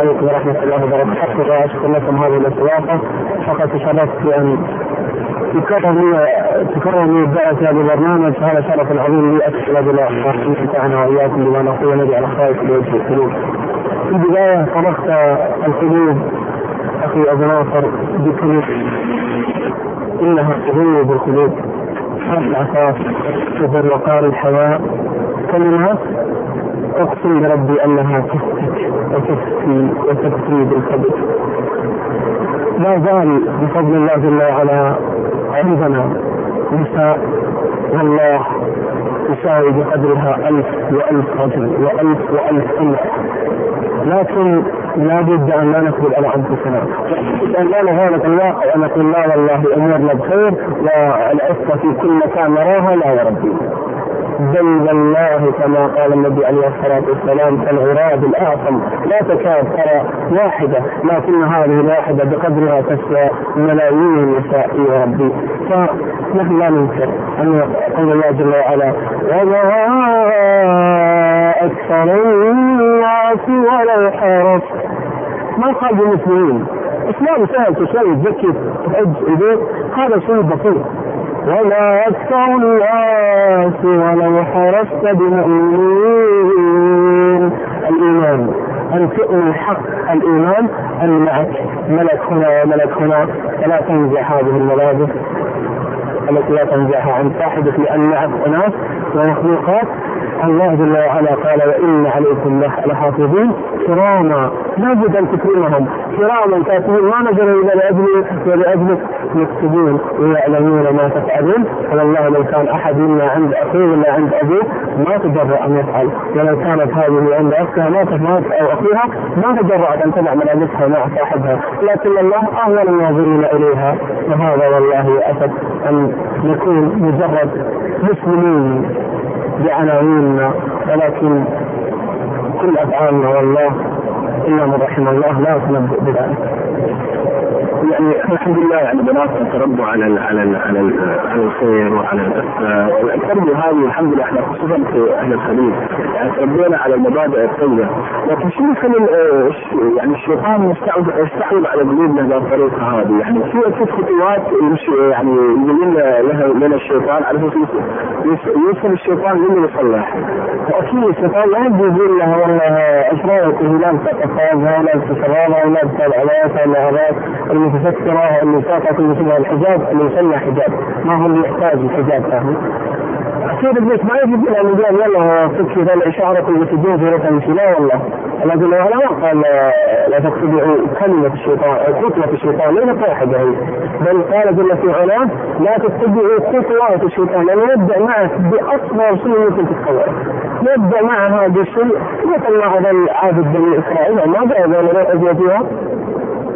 عليكم ورحمة الله وبركاته. وأشكر لكم هذه الاستضافة فقد تشرفت بأن تكرر لي تكرر لي الدعوة في هذا البرنامج. فهذا شرف عظيم لي. أسأل الله أن يمتعنا وإياكم بما نقول ونجعل خير في وجه القلوب. في البداية طرقت القلوب. أخي أبو ناصر بكلمة إنها قلوب القلوب. حرف العفاف وفي وقار كلمات أقسم بربي أنها تفتك وتفتي وتفتي بالكبد لا زال بفضل الله جل وعلا عندنا نساء والله تساوي بقدرها ألف وألف رجل وألف وألف ألف. لكن لا بد أن لا نكذب على أنفسنا أن لا نغالط الواقع ونقول لا والله أمورنا بخير والعفة في كل مكان نراها لا يا ربي. بل والله كما قال النبي عليه الصلاة والسلام كالعراب الاعظم لا تكاد ترى واحدة لكن هذه الواحدة بقدرها تسوى ملايين النساء يا ربي. فنحن لا ننكر أن قول الله جل وعلا وما أكثر الناس ولو حرصت ما قال بالمسلمين اسلام سهل تسوي تزكي تحج هذا شيء بسيط. وما أكثر الناس ولو حرصت بمؤمنين الإيمان أن تؤمن حق الإيمان أن معك ملك هنا وملك هنا. فلا تنزع هذه الملابس التي لا تنزعها عن صاحبك لأن معك أناس ومخلوقات. الله جل وعلا قال وإن عليكم لحافظين كراما. لابد أن تكرمهم. كراما كاتبين ما نزلوا إلى لأجلي ولأجلك يكتبون ويعلمون ما تفعلون. والله لو كان أحد منا عند أخيه ولا عند أبيه ما تجرأ أن يفعل. ولو كانت هذه عند أختها ما تفعل. أو أخيها ما تجرأت أن تضع ملابسها مع صاحبها. لكن الله أهون الناظرين إليها. وهذا والله أسف أن نكون مجرد مسلمين. بعناويننا ولكن كل أفعالنا والله الا من رحم الله لا تنبئ بذلك. يعني الحمد لله يعني بناتنا تربوا على ال على ال على ال على الخير وعلى التربيه هذه الحمد لله إحنا خصوصا في أهل الخليج يعني تربينا على المبادئ الطيبه لكن شو يخلي يعني الشيطان يستحوذ على قلوبنا بالطريقة هذه يعني في في خطوات يعني يبين لها لنا الشيطان على أساس يوصل الشيطان للي يصلح أكيد الشيطان لا يقول لها والله إيش رايك الهلال فتح ولا الشباب ولا العلاقات ولا المتفكره اللي ساقط مثل الحجاب اللي يسمى حجاب. ما هو اللي يحتاج الحجاب فاهم؟ أكيد ابليس ما يجي إلى قال يلا فكي الاشاره التي تجوز ولا لا والله. لكن العلماء قال لا تتبعوا كلمة الشيطان خطوة الشيطان ليست واحدة هي. بل قال جل في علاه لا تتبعوا خطوات الشيطان لأنه يبدأ معك بأصغر شيء ممكن تتصوره يبدأ مع هذا الشيء مثل ما هذا عابد بني إسرائيل ما جاء ذلك فيها؟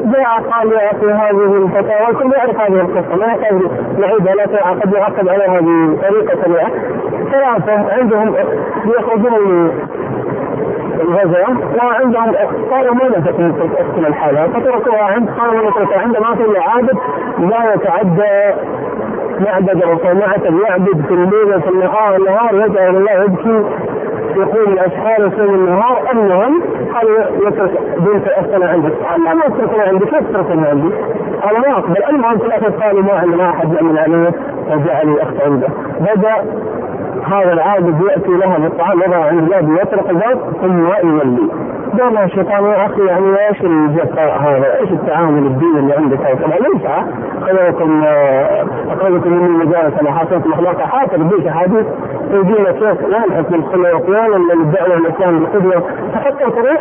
جاء قال أخي هذه الفتاوى الكل يعرف هذه القصة. ما يحتاج نعيدها لا قد يعقد على هذه طريقة ثلاثة عندهم يخرجون الغزوة وعندهم صاروا ما تقسم الحالة. فتركوها عند قالوا نتركها عندما في عابد لا يتعدى معبد أو صومعة يعبد في الليل في النهار النهار يجعل الله يبكي يقول الاشحار يصوم النهار المهم قال يترك بنت اختنا عندك. قال لا ما اتركها عندي كيف تتركها عندي؟ قال أقبل. المهم في قالوا ما عندنا أحد يامن عليه وجعل الاخت عنده. بدأ هذا العابد ياتي لها بالطعام يضع عند الباب يطرق الباب ثم يولي قال الشيطان يا أخي يعني إيش الجفاء هذا؟ إيش التعامل الديني اللي عندك؟ هذا؟ طبعا ليس خلوكم اخرجكم من مجالس أنا حاصلت مخلوق حاصل بيك حديث يجينا كيف ينحس من الخلق ويعلن الدعوة الاسلام بالقدوه فحتى تروح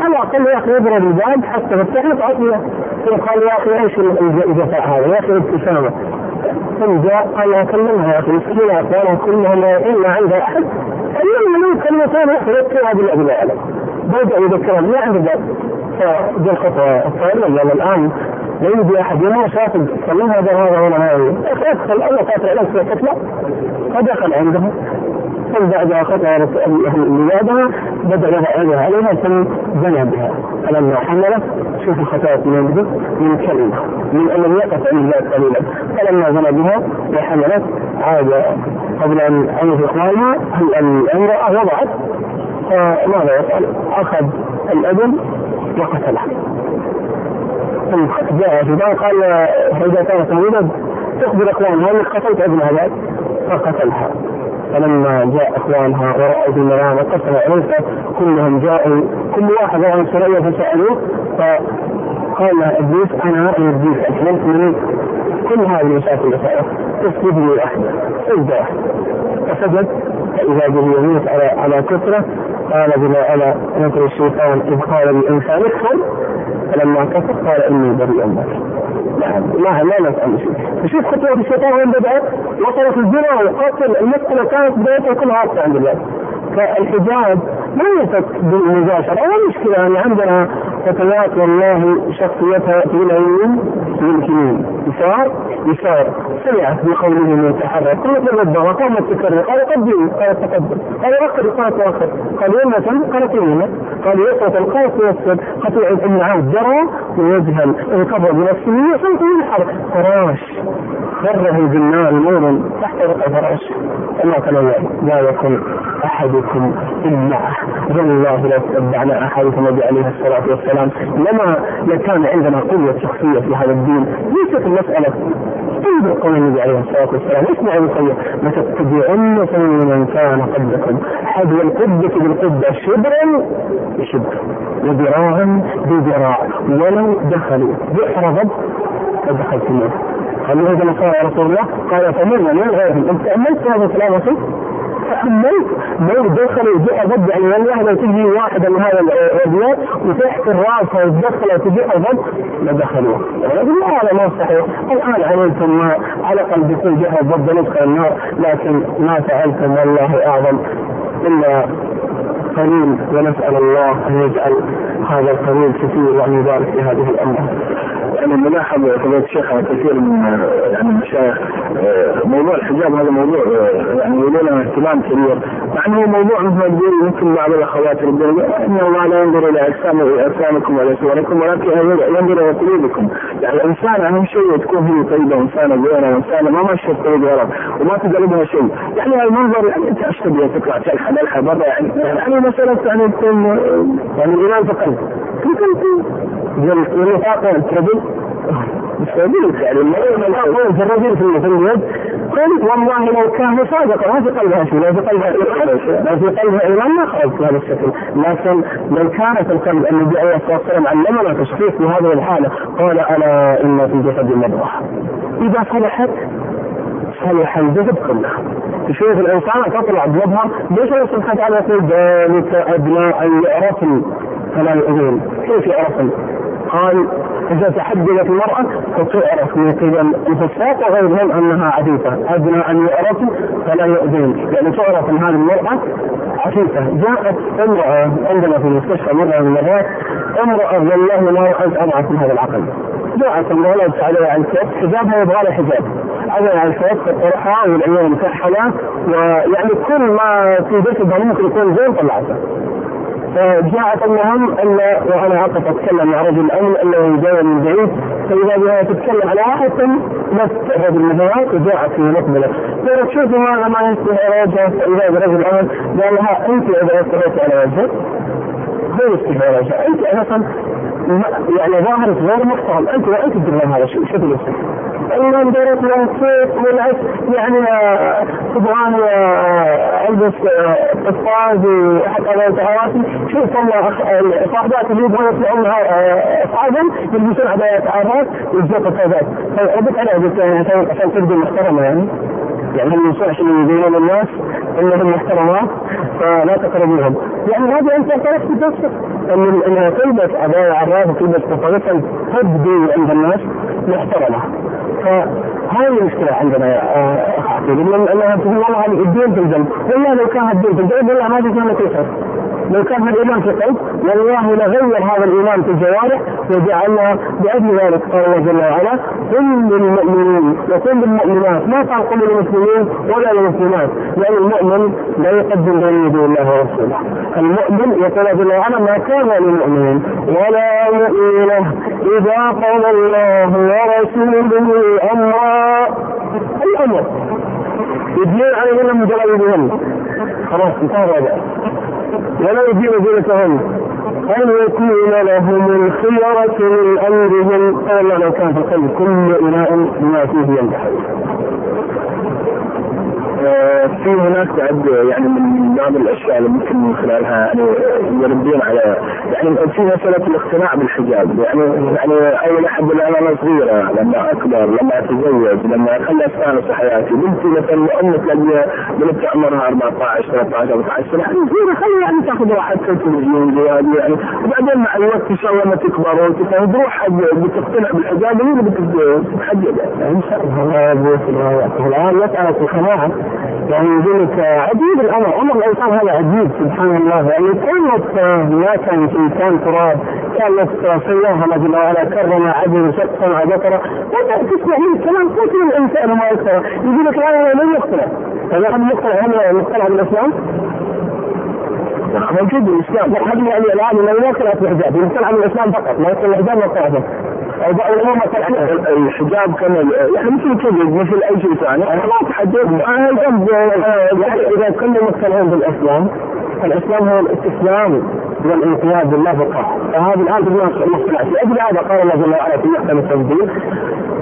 على الأقل يا أخي يضرب الباب حتى تفتح لك عطية. قال يا أخي إيش الجفاء هذا؟ يا أخي ابتسامه جاء قال اكلمها يا أخي مسكينة اخوانها كلهم لا الا عندها أحد. كلمنا له كلمتين يا أخي يذكرها بالله عليك بدا يذكرها ما عنده باب فجاء الخطوه الثانية قال الآن لا يجي أحد ما شاف كلم هذا هذا ولا هذا. ادخل الله كاتب عليك في فدخل عندهم ثم بعدها خطأ اللي بعدها بدأ يضع عليها ثم زنى بها. فلما حملت شوف الخطأت من من كلمة من أن لم يقف عن الله قليلا. فلما زنى بها وحملت عاد قبل أن أن إخوانها الامرأة وضعت؟ فماذا يفعل؟ أخذ الأذن وقتله. ثم جاء في قال فاذا كانت موجودة تخبر اخوانها انك قتلت ابنها بعد؟ فقتلها. فلما جاء اخوانها ورأوا المنام وقتل عيسى كلهم جاءوا كل واحد عن سرية فسألوه فقال إبليس أنا اسلمت من كل هذه المشاكل المسائل تسجد لي واحدة سجده واحدة فسجد فإذا به يموت على على كثره قال بما على مثل الشيطان إذ قال للانسان اكفر فلما كفر قال إني بريء منك ما ما شيء فشوف خطوة الشيطان وين بدأت؟ وصلت الزنا والقتل المسألة كانت بدايتها كلها عند الله فالحجاب ما يفك بالمباشرة ولا مشكلة يعني عندنا فتيات والله شخصيتها تقول يمين يمكن يمين يسار؟ يسار. سمعت بقوله يتحرك قالت تنبه قامت تكرر. قال قدم قالت تقدم. قال اخر قالت اخر قال يمنة قالت يمنة قال يسرة قالت يسر قطيع ابن عبد جرى ويجهل انقضى بنفسه يصوت ينحر فراش. غره بالنار نور تحت رقع فراش. كما كان لا يكن أحدكم إلا والله لو اتبعنا احاديث النبي عليه الصلاة والسلام. لما لكان عندنا قوة شخصية في هذا الدين ليست المسألة انظر قول النبي عليه الصلاة والسلام. اسمعوا الخير لتتبعن من كان قبلكم. حذو القبه بالقبه شبرا بشبر وذراعا بذراع. ولو دخلوا بحر ضب لدخلت النار. قالوا هذا قال رسول الله؟ قال فمن من؟ غيرهم؟ أنت أمنت هذا الكلام تحملت لو دخلوا جهه ضد يعني والله تجي واحدة من هذا الابيات وتحت الرأس وتدخل جهه ضد لدخلوا يعني لا هذا ما صحيح. الآن علمتم ما على قلبكم جهه ضد ندخل النار لكن ما فعلتم والله أعظم. إلا قليل ونسأل الله أن يجعل هذا القليل كثير وأن يبارك في هذه الأمة. يعني نلاحظ فضيلة الشيخ على كثير من يعني المشايخ موضوع الحجاب هذا موضوع يعني له اهتمام كبير. مع إنه موضوع مثل ما تقول يمكن بعض الأخوات يردون ان الله لا ينظر إلى اجسام أجسامكم ولا صوركم ولكن ينظر إلى قلوبكم. يعني الإنسان أهم شيء تكون هي طيبة وانسانه زينه وانسانه ما ماشيه طريق غلط وما تقلبها شيء. يعني المنظر يعني أنت إيش تبي تطلع تلحى ملحى برا يعني يعني مسألة يعني تكون يعني الايمان في قلبك والنفاق تربي مستقبل يعني الرجل في اليد قلت والله لو كان صادقا ما في قلبها شيء لو في قلبها لو في قلبها إيمان ما خرج بهذا الشكل. لكن لو كانت القلب النبي عليه الصلاة والسلام علمنا تشخيص في هذه الحالة قال ألا إن في جسد المضغه إذا صلحت صلح الجسد كله. تشوف الإنسان تطلع بيظهر ليش الله سبحانه وتعالى يقول ذلك أدنى أن يعرفن؟ فلا يؤذون كيف يعرفن؟ قال إذا تحدثت المرأة فتعرف من قبل الفساق وغيرهم أنها عفيفة أدنى أن يعرف فلا يؤذين يعني تعرف أن هذه المرأة عفيفة جاءت امرأة عندنا في المستشفى مرة من المرات امرأة والله ما رأيت أضعف من هذا العقل. جاءت امرأة لبس عليها على الكف حجابها يبغى لها حجاب. عليها على الكف الطرحة والعيون مكحلة ويعني كل ما في جسدها ممكن يكون زين طلعته فجاءت المهم ان وأنا اقف أتكلم مع رجل الامن أنه جاي من بعيد فإذا بها تتكلم على واحد ثم الرجل من هناك وجاءت في مقبلة. قالت شوفي هذا ما يستحي وجهه فإذا برجل الامن قال لها أنت إذا استحيت على وجهك؟ هو يستحي على وجهك. أنت أساسا يعني ظاهرك غير محترم. انت وانت تدري هذا الشيء شوف دورت له كيف والعكس يعني تبغاني ألبس قفاز وحتى لو تعرفي شوف والله صاحبات اللي يبغون يطلعون اصحابهم يلبسون عبايات عارات ويلبسون قفازات فردت عليها عشان تبدو محترمة يعني. يعني ما يصلحش اللي يبينون الناس إنهم محترمات فلا تقربوهم. يعني هذه أنت اعترفت بنفسك أن انها تلبس عبايه عراف وتلبس قفازات تبدو عند الناس محترمة. فهذه المشكلة عندنا يا أخ عقيل أنها تقول والله الدين في القلب والله لو كان الدين في والله ما في كان كفر لو كان الايمان في القلب والله لغير هذا الايمان في الجوارح وجعلنا بأجل ذلك قال الله جل وعلا كل المؤمنين وكل المؤمنات ما قال كل المسلمين ولا المسلمات لأن المؤمن لا يقدم بين يدي الله ورسوله المؤمن يقول جل وعلا ما كان للمؤمن ولا مؤمنه إذا قضى الله ورسوله أمرا. الأمر. يدلون على من جلال خلاص انتهى ولا يدين زينتهن أن يكون لهم الخيرة من أمرهم. قال لو كان في كل إناء بما فيه ينجح في هناك بعد يعني من بعض الأشياء اللي ممكن من خلالها يعني يردون على يعني في مسألة الاقتناع بالحجاب. يعني يعني اول أحد الآن أنا صغيره لما أكبر لما أتزوج لما اخلي استانس حياتي بنتي مثلا امي تلاقيها بنت عمرها 14 13 14 سنة يعني صغيرة خلي يعني تأخذ راحتها تلفزيون زواج يعني وبعدين مع الوقت إن شاء الله لما تكبر وتفهم بروحها بتقتنع بالحجاب هي اللي بتتحجب إن شاء الله الآن مساله القناعه يعني يقول لك عجيب الأمر. أمر الانسان هذا عجيب سبحان الله. يعني كانت ما كان في كان تراب كانت سواها الله جل وعلا كرم عبد شخصا أو ذكر تسمع من كلام قتل الإنسان وما يكره يقول لك لا لن يقتنع هذا قد يقتنع هل مقتنع بالاسلام؟ موجود بالاسلام هذه يعني الآن لو يقتنع في الحجاب. يقتنع بالاسلام فقط ما يقتنع الحجاب ما يقتنع الحجاب كان يعني مثل كذا مثل أي شيء ثاني. أنا ما أتحدث. إذا كنا مقتنعين بالإسلام فالاسلام هو الاستسلام والانقياد لله فقط. فهذه الآن مقتنع في أجل هذا قال الله جل وعلا في محكم التنزيل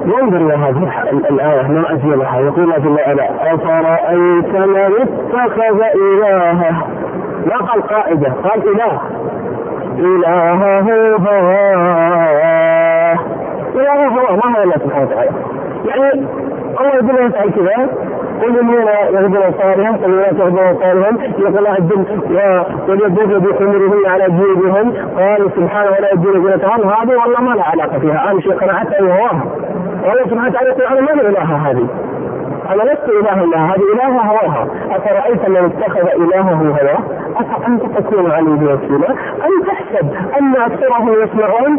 ينظر إلى هذه الآية ما اجملها يقول الله جل وعلا افرايت من اتخذ الهه؟ ما قال قائدة قال إله. إلهه هواه إلهه هواه ما هو الله سبحانه وتعالى. يعني الله يقول له يفعل كذا قل الذين يغضون قل لا تغضون صالحا. يقول الله الدين وليبدون بخمرهن على جيوبهم قالوا سبحانه ولا يبدون زينتهم هذه والله ما لها علاقة فيها. اهم شيء قناعتها هواها والله سبحانه وتعالى يقول أنا ما الهه هذه. أنا لست إله الله هذه إله هواها. أفرأيت من اتخذ إلهه هواه؟ أفأنت تكون عليه وكيلا؟ أم تحسب أن أكثرهم يسمعون؟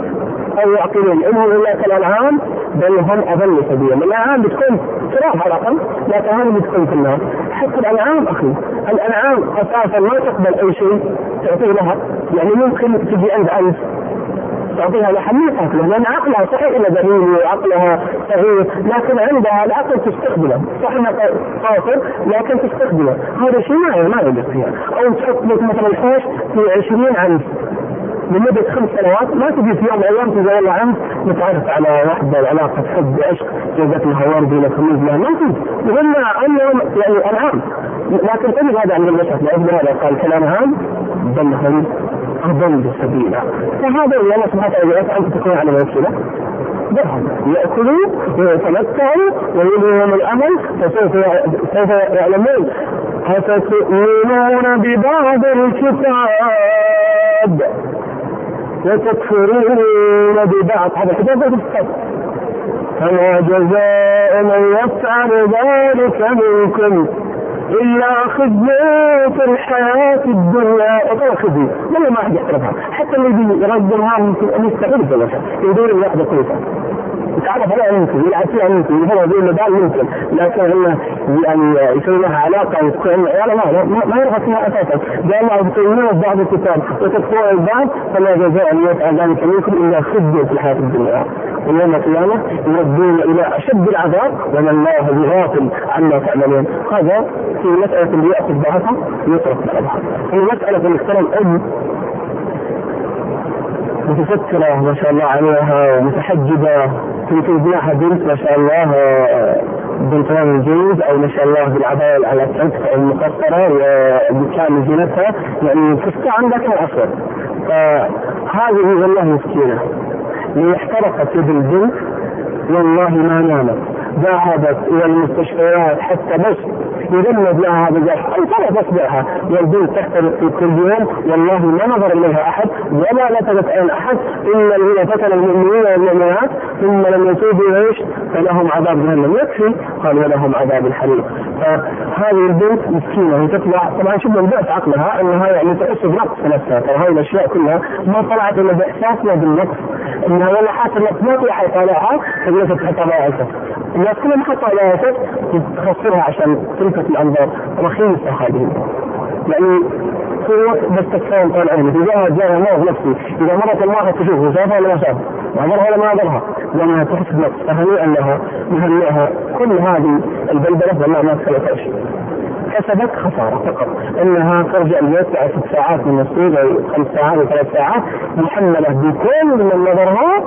أو يعقلون؟ انهم إلا كالانعام بل هم أضل سبيلا. الأنعام بتكون تراب على الأقل لكن هذه بتكون في النار. حتى الأنعام أخي الأنعام أساسا ما تقبل أي شيء تعطيه لها. يعني ممكن تجي عند انت تعطيها لحم ما تاكله لأن عقلها صحيح انه ذهيل وعقلها صغير لكن عندها العقل تستخدمه صح انه قاصر لكن تستخدمه هذا شيء ما ما يليق فيها أو تحط لك مثلا الحوش في 20 عنز لمدة خمس سنوات ما تجي في يوم من الأيام تقول والله عنز نتعرف على واحدة علاقة حب عشق جابت لها ورد ولا خميس لها ما في. يقول انهم يعني أنعام. لكن تجد هذا عند البشر لأجل هذا قال كلام هام بل هم اضل سبيلا. فهذا الله سبحانه وتعالى يسعى ان تكون على درهم يأكلوا ويتمتعوا ويلههم الأمل فسوف سوف يعلمون. أفتؤمنون ببعض الكتاب؟ وتكفرون ببعض. هذا الكتاب الكتاب. فما جزاء من يفعل ذلك منكم. إلا خزي في الحياة الدنيا وغير خزي والله ما أحد يعرفها حتى اللي أن يستغل في الوسط. يدور يأخذ كويسه يتعرف عليها ممكن يلعب فيها ممكن هو زي المدال ممكن لكن انه يعني يسوي لها علاقة وتكون عياله ما ما يرغب فيها أساسا. قال الله تؤمنون بعض الكتاب وتكفرون البعض فما جزاء من يفعل ذلك منكم إلا خزي في الحياة الدنيا. ويوم القيامة يردون إلى أشد العذاب وما الله بغافل عما تعملون. هذا في مسألة اللي يأخذ بعضها يترك بعضها. في مسألة انك ترى الأم متفكرة ما شاء الله عليها ومتحجبة. في ابنها بنت ما شاء الله بنت الجيد أو ما شاء الله بالعباية على الكتف أو المقصرة وبكامل زينتها يعني عندها كم اسود فهذه والله مسكينة. لو احترقت يد البنت والله ما نامت. ذهبت إلى المستشفيات حتى بس يذنب لها هذا الجرح أو ترى تصبعها والبنت تحترق في كل يوم. والله ما نظر إليها أحد ولا لتفت عين أحد إلا الذين فتن المؤمنين والمؤمنات. ثم لم يتوبوا إيش؟ فلهم عذاب جهنم يكفي. قال ولهم عذاب الحريق فهذه البنت مسكينة. هي تطلع. طبعا من ضعف عقلها أنها يعني تحس بنقص في نفسها. ترى هذه الأشياء كلها ما طلعت إلا باحساسنا بالنقص والله حاسه انك ما في احد طالعها فجلست تحط على اسف الناس كلهم حطوا على اسف تخسرها عشان تلفت الأنظار. رخيصة هذه. يعني وقت بس تكفون طال عمرك إذا جاء مرض نفسي إذا مرت المراه تشوفه شافها ولا ما شافها نظرها ولا ما نظرها لانها تحس بنفس. فهنيئا لها مهنئها كل هذه البلبلة والله ما تخلق شيء. كسبت خسارة فقط. إنها ترجع البيت بعد ست ساعات من السوق أو خمس ساعات أو ثلاث ساعات محملة بكل من نظرها.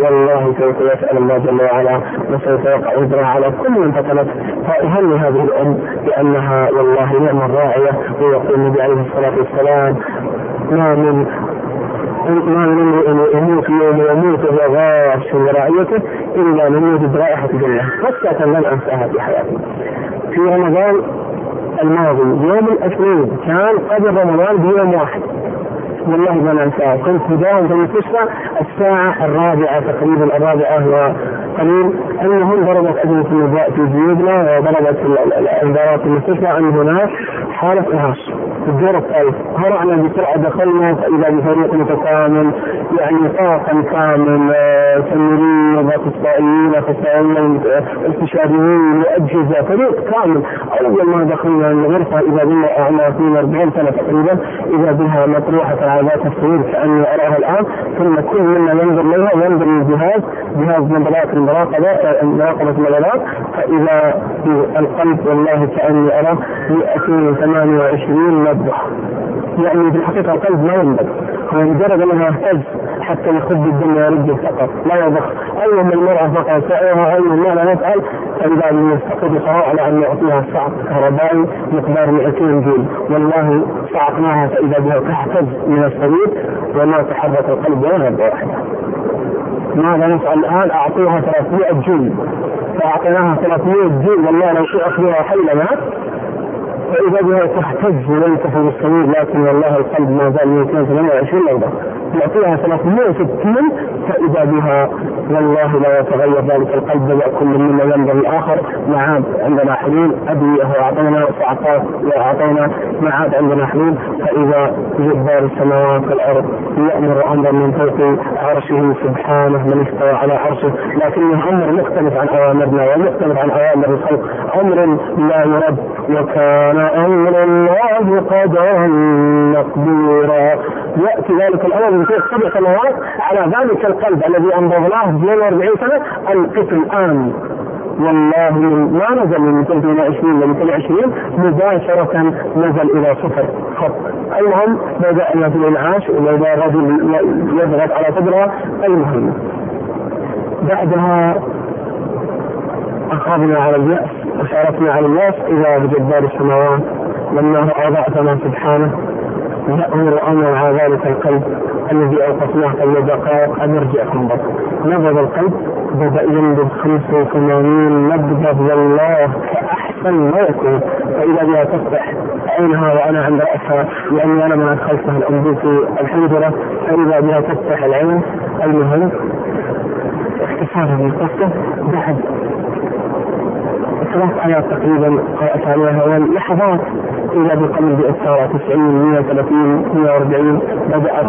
والله سوف يسأل الله جل وعلا وسوف يقع وزرها على كل من فتنت فأهني هذه الأم بأنها والله نعم الراعية ويقول النبي عليه الصلاة والسلام. ما من ما من امرئ يموت يوم يموت وهو غاش لرعيته إلا لم يجد رائحة الجنه حتى لن انساها في حياتي. في رمضان الماضي يوم الاثنين كان قبل رمضان بيوم واحد. والله ما ننساه. كنت في المستشفى الساعة الرابعة تقريبا الرابعة وقليل أنهم ضربت أجهزة النباء في جيوبنا وضربت في المستشفى أن هناك إرهاش في الدور الثالث هرعنا بسرعة دخلنا فإذا بفريق متكامل يعني طاقم كامل تمرين واخصائيين اخصائيين استشاريين واجهزه فريق كامل. أول ما دخلنا الغرفة إذا بنا اعمار 40 سنة تقريبا إذا بها مطروحة عادات السرير كأني أراها الآن ثم كل منا ينظر لها ينظر للجهاز جهاز نظرات المراقبة مراقبه النظرات فإذا القلب والله كأني أرى 228 نبضه يعني في الحقيقة القلب ما ينبض هو مجرد أنه يهتز حتى يخب الدم ورجل فقط لا يضخ أي من المرأة فقط سائرها أي ما لا نفعل فإذا يستقر القرار على أن نعطيها صعق كهربائي مقدار 200 جول. والله صعقناها فإذا بها تهتز من السرير وما تحرك القلب ولا نبضه واحدة ماذا نفعل الآن؟ اعطوها 300 جول. فأعطيناها 300 جول. والله لو شئت بها حيلنا فإذا بها تهتز وينتفع بالسرير لكن والله القلب ما زال 228 نبضة يعطيها 360 فإذا بها والله لا يتغير ذلك القلب بدأ كل منا ينبغي الآخر. معاد عندنا حلول أدوية وأعطينا صعقات وأعطينا معاد عندنا حلول فإذا جبار السماوات والأرض يأمر أمرا من فوق عرشه سبحانه من استوى على عرشه. لكنه أمر مختلف عن أوامرنا ومختلف عن أوامر الخلق. أمر لا يرد وكان أمر الله قدرا مقدورا. يأتي ذلك الأمر فوق سبع سنوات على ذلك القلب الذي أنبضناه 42 سنة. القسم الآن والله من ما نزل من 220 ل 220 مباشرة نزل إلى صفر خط المهم بدأ في الإنعاش وبدأ رجل يضغط على صدرها المهم بعدها أخذنا على اليأس. وشاركنا على الناس إذا بجبار السماوات لما أضعتنا سبحانه يأمر أمر على ذلك القلب الذي أوقفناه قبل دقائق أن يرجع تنبض نبض القلب بدأ ينبض 85 نبضة والله كأحسن ما يكون فإذا بها تفتح عينها وأنا عند رأسها لأني أنا ما أدخلتها الأنبوب في الحنجرة فإذا بها تفتح العين المهم اختصارا للقصة بعد ثلاث آيات تقريبا قرأت عليها لحظات إلى بالقلب بإثارة 90 130 140 بدأت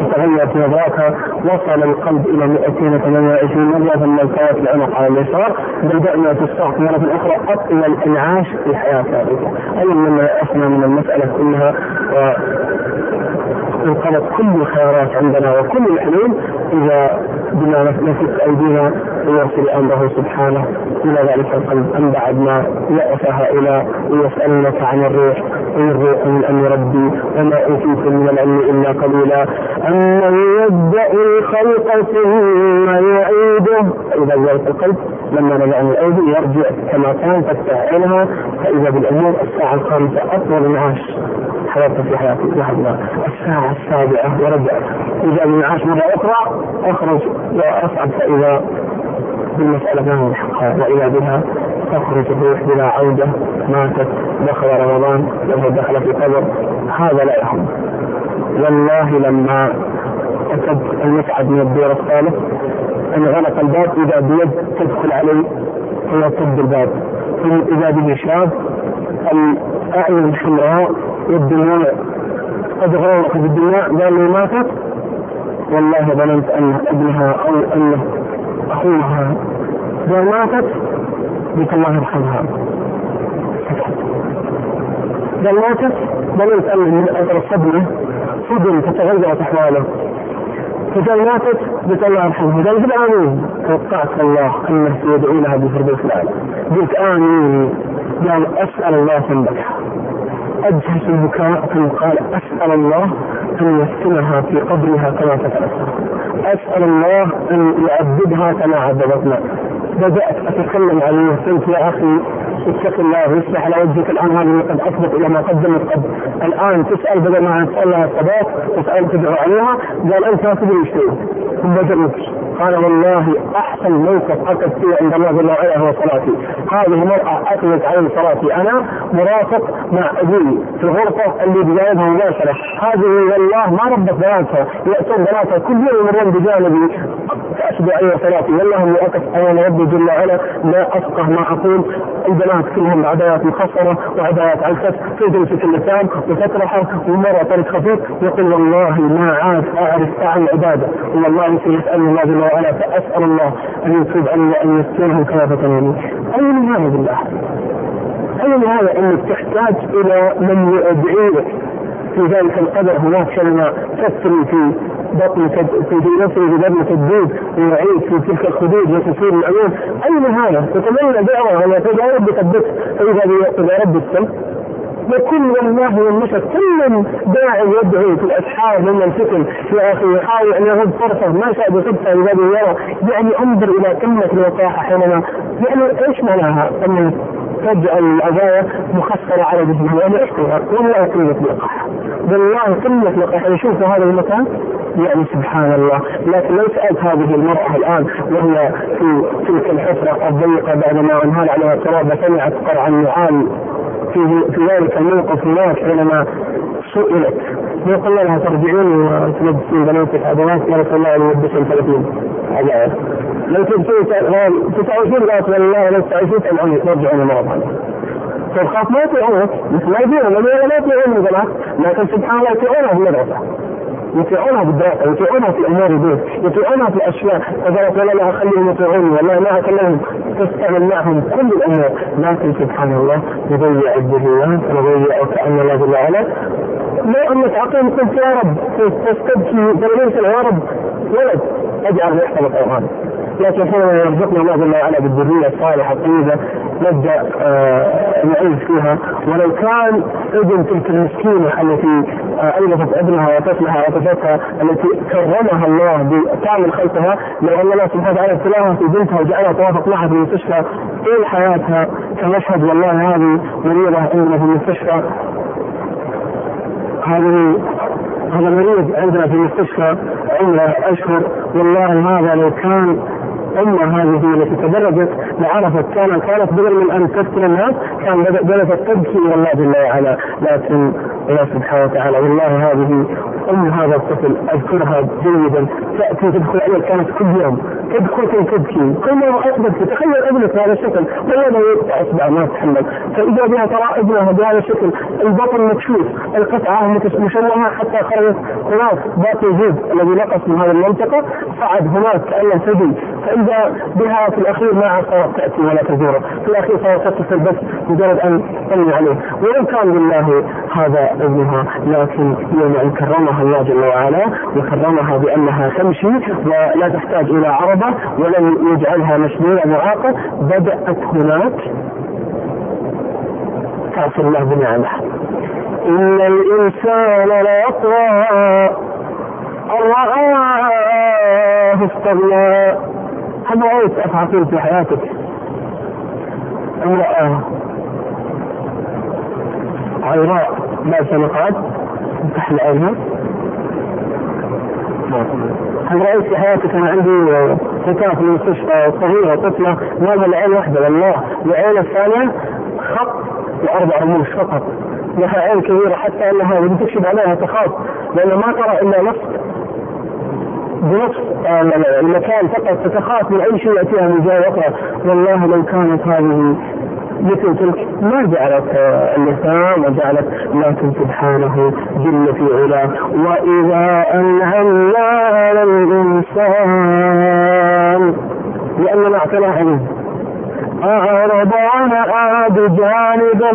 تتغير في نظراتها وصل القلب إلى 228 مرة ثم التوت العنق على اليسار. بدأنا الصعق مرة أخرى أطول الإنعاش في حياة ثابتة أي مما يأسنا من المسألة كلها و انقضت كل الخيارات عندنا وكل الحلول إذا بما نفك أيدينا ويرسل أمره سبحانه إلى ذلك القلب ان بعد ما يأس هؤلاء ويسألونك عن الروح ان الروح من أمر ربي وما اوتيتم من العلم إلا قليلا. أمن يبدأ الخلق ثم يعيده. فإذا ذلك القلب لما رجع من الايدي يرجع كما كان تفتح عينها فإذا بالأمور الساعة الخامسة أطول انعاش حضرت في حياتي لحظة. الساعة السابعة ورجعت إذا من مرة أخرى أخرج وأصعد فإذا بالمسألة ما هو حقها وإذا بها تخرج الروح بلا عودة ماتت دخل رمضان لو دخل في قبر. هذا لا يحب. والله لما أتت المسعد من الدور الثالث انغلق الباب إذا بيد تدخل عليه فيصد الباب. ثم إذا به شاب الأعين الحمراء والدموع قد غرقت الدماء قال لي ماتت؟ والله ظننت أن ابنها أو انه أخوها قال ماتت قلت الله يرحمها. قال ماتت ظننت اثر الصدمه صدم تتغيرت أحواله. فقال ماتت قلت الله يرحمها. قال قل آمين. توقعت الله أنه سيدعو لها بفردوس الاعلى قلت آمين. قال أسأل الله ذنبها اجهش البكاء ثم قال أسأل الله أن يسكنها في قبرها كما تتاثر أسأل الله أن يعذبها كما عذبتنا. بدأت أتكلم عليه قلت يا أخي اتق الله ويصلح على وجهك الآن هذه قد اثبت إلى ما قدمت قد الآن تسأل بدل ما تسأل لها الصلاه تسأل تدعو عليها قال أنت لا تدري إيش ثم بدات قال والله أحسن موقف اقف فيه عند الله جل وعلا هو صلاتي هذه المراه اقمت علي صلاتي أنا مرافق مع أبوي في الغرفة اللي بجانبها مباشرة. هذه والله ما ربت بناتها. يأتون بناتها كل يوم يمرون بجانبي. علي صلاتي والله اني اقف امام ربي جل وعلا لا أفقه ما أقول. البنات كلهم عدايات مخصرة وعدايات على الكف. تدرس اللسان وتطرحه ومرة طريق خفيف يقول والله ما عاد أعرف طعم العبادة. والله سيسالني الله جل وعلا فأسأل الله أن يتوب عني وأن يسكنهم كافه يمين أي نهاية بالله؟ أي نهاية إنك تحتاج إلى من يدعي في ذلك القدر هناك كلمه تسري في بطن في يسري في بطن الدود ويعيد في تلك الخدود وتصير العيون. اي نهايه تتمنى دعوة أن يقول يا رب ثبت فإذا يا رب السلم وكل والله والنشر كل داعي يدعو في الاسحار ممن فتن يا أخي يحاول أن يغض طرفه ما شاء بصدفه الذي يرى. يعني أنظر إلى قمه الوقاحة حينما. يعني إيش معناها؟ تجعل العزايا مخسرة على جسمها وأنا اشكرها والله قمه الوقاحه والله قمه الوقاحه يشوف هذا المكان. يعني سبحان الله. لكن لو سألت هذه المرأة الآن وهي في تلك الحفرة الضيقة بعدما أنهال عليها التراب وسمعت قرع النعال في ذلك الموقف هناك حينما سئلت. ما قلنا لها ترجعين وتلبسين بناتك عضلات يا رسول الله يلبسهم 30 عضلات لو تلبسين 29 قالت والله لو تعيشين ترجعون مرة ثانية. فالخاف ما يطيعونك مثل ما يديرون لما لا يطيعون البنات لكن سبحان الله يطيعونها في المدرسة يطيعونها بالدراسه يطيعونها في أمور البيت يطيعونها في الاشياء فقالت والله لا اخليهم يطيعوني والله ما اخليهم تستعمل معهم كل الأمور. لكن سبحان الله يضيع الذريات ويضيع كان الله جل وعلا ما أنك عقيم قلت يا رب تستبكي 30 سنه يا رب ولد أجعل يحفظ القرآن. لكن حينما يرزقنا الله جل وعلا بالذرية الصالحة الطيبة. نبدأ آه نعيش فيها. ولو كان ابن تلك المسكينة التي آه الفت ابنها وطفلها وطفلتها التي كرمها الله بكامل خلقها لو أن الله سبحانه وتعالى ابتلاها في بنتها وجعلها توافق معها في المستشفى طول حياتها كمشهد والله هذه مريضة عندنا في المستشفى. هذه هذا مريض عندنا في المستشفى عمره أشهر. والله هذا لو كان الأمة هذه التي تدرجت لعرفت كان كانت بدل من أن تفتن الناس كان بدأت تبكي إلى الله جل وعلا. لكن الله سبحانه وتعالى والله هذه أم هذا الطفل أذكرها جيدا. تأتي تدخل عليه كانت كل يوم تدخل تبكي كل يوم أثبت تخيل ابنك بهذا الشكل. والله يقطع إصبع ما تحمل. فإذا بها ترى ابنها بهذا الشكل البطن مكشوف القطعة مشوهة حتى خرجت هناك باقي الجزء الذي نقص من هذه المنطقة صعد هناك كأن ثدي فإذا بها في الأخير ما صارت تأتي ولا تزوره في الأخير صارت تتصل بس مجرد أن تطلع عليه. ولو كان بالله هذا ابنها لكن يوم أن كرمها الله جل وعلا وكرمها بأنها تمشي ولا تحتاج إلى عربة ولم يجعلها مشلولة معاقة بدأت هناك تعصي الله بنعمه إن الإنسان ليطغى أن رآه استغنى. هل رأيت أفعال في حياتك؟ امرأة عذراء بعد سنقات تحت عينها. هل رأيت في حياتك؟ أنا عندي فتاة في المستشفى صغيرة طفلة نامها لعين واحدة؟ والله العين الثانية خط وأربع رموش فقط. لها عين كبيرة حتى أنها تكشف عليها تخاف لأن ما ترى إلا نصف بنصف المكان فقط تتخاف من أي شيء يأتيها من جهة أخرى. والله لو كانت هذه مثل تلك ما جعلت اللسان وجعلت لكن سبحانه جل في علاه وإذا انعمنا على الإنسان لاننا اعتنى عليه أعرض عنها بجانبه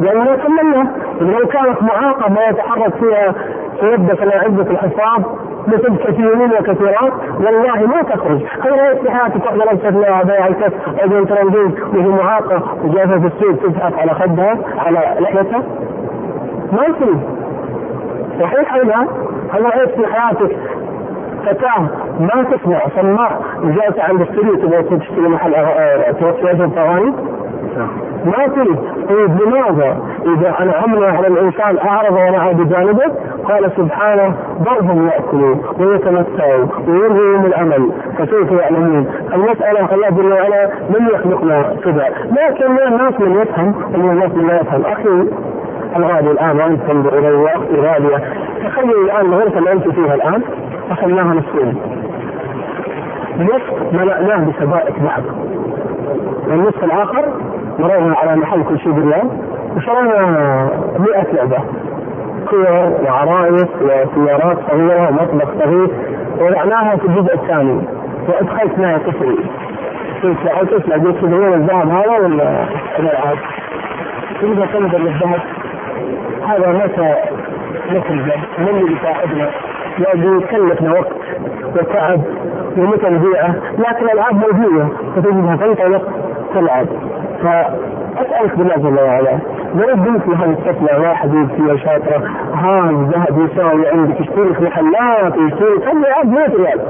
لأنه تمنى لو كانت ما يتحرك فيها سيبدأ على عدة الحفاظ. مثل كثيرين وكثيرات والله ما تخرج. حياتك واحدة لابسة لها بيع الكف بين ترندين وهي معاقة وجالسة في السوق تزحف على خدها على لحيتها؟ ما يصير. صحيح هذا هل رأيت في حياتك؟ فتاة ما تسمع سماع جالسة عند السرير تبغى تشتري محل توصيات فوائد ما في. طيب لماذا؟ إذا انعمنا على الإنسان أعرض ونعى بجانبه قال سبحانه ضرهم يأكلون ويتمتعوا ويلهيهم الامل فكيف يعلمون؟ المساله الله جل وعلا لم يخلقنا كذا لكن من الناس من يفهم ومن الناس من لا يفهم. أخي الغالي الآن وأنت تنظر الي واختي غاليه تخيل الآن الغرفه اللي انت فيها الآن؟ أخذناها نصفين. نصف ملأناه بسبائك بعض. والنصف الآخر مررنا على محل كل شيء بالريال وشرينا 100 لعبة. كور وعرايس وسيارات صغيرة ومطبخ صغير وضعناها في الجزء الثاني. وادخلت معي طفل. قلت له قلت له قلت له الذهب هذا ولا الالعاب؟ تبغى تنظر للذهب. هذا متى نخرجه من اللي بيساعدنا يعني يكلفنا وقت وتعب ومتى نبيعه لكن الالعاب موجودة فتجدها تنطلق تلعب فأسألك بالله جل وعلا لو قلت لهذه الطفله يا حبيبتي يا شاطره هذا الذهب يساوي عندك اشتري في محلات ويشتري كم ريال 100 ريال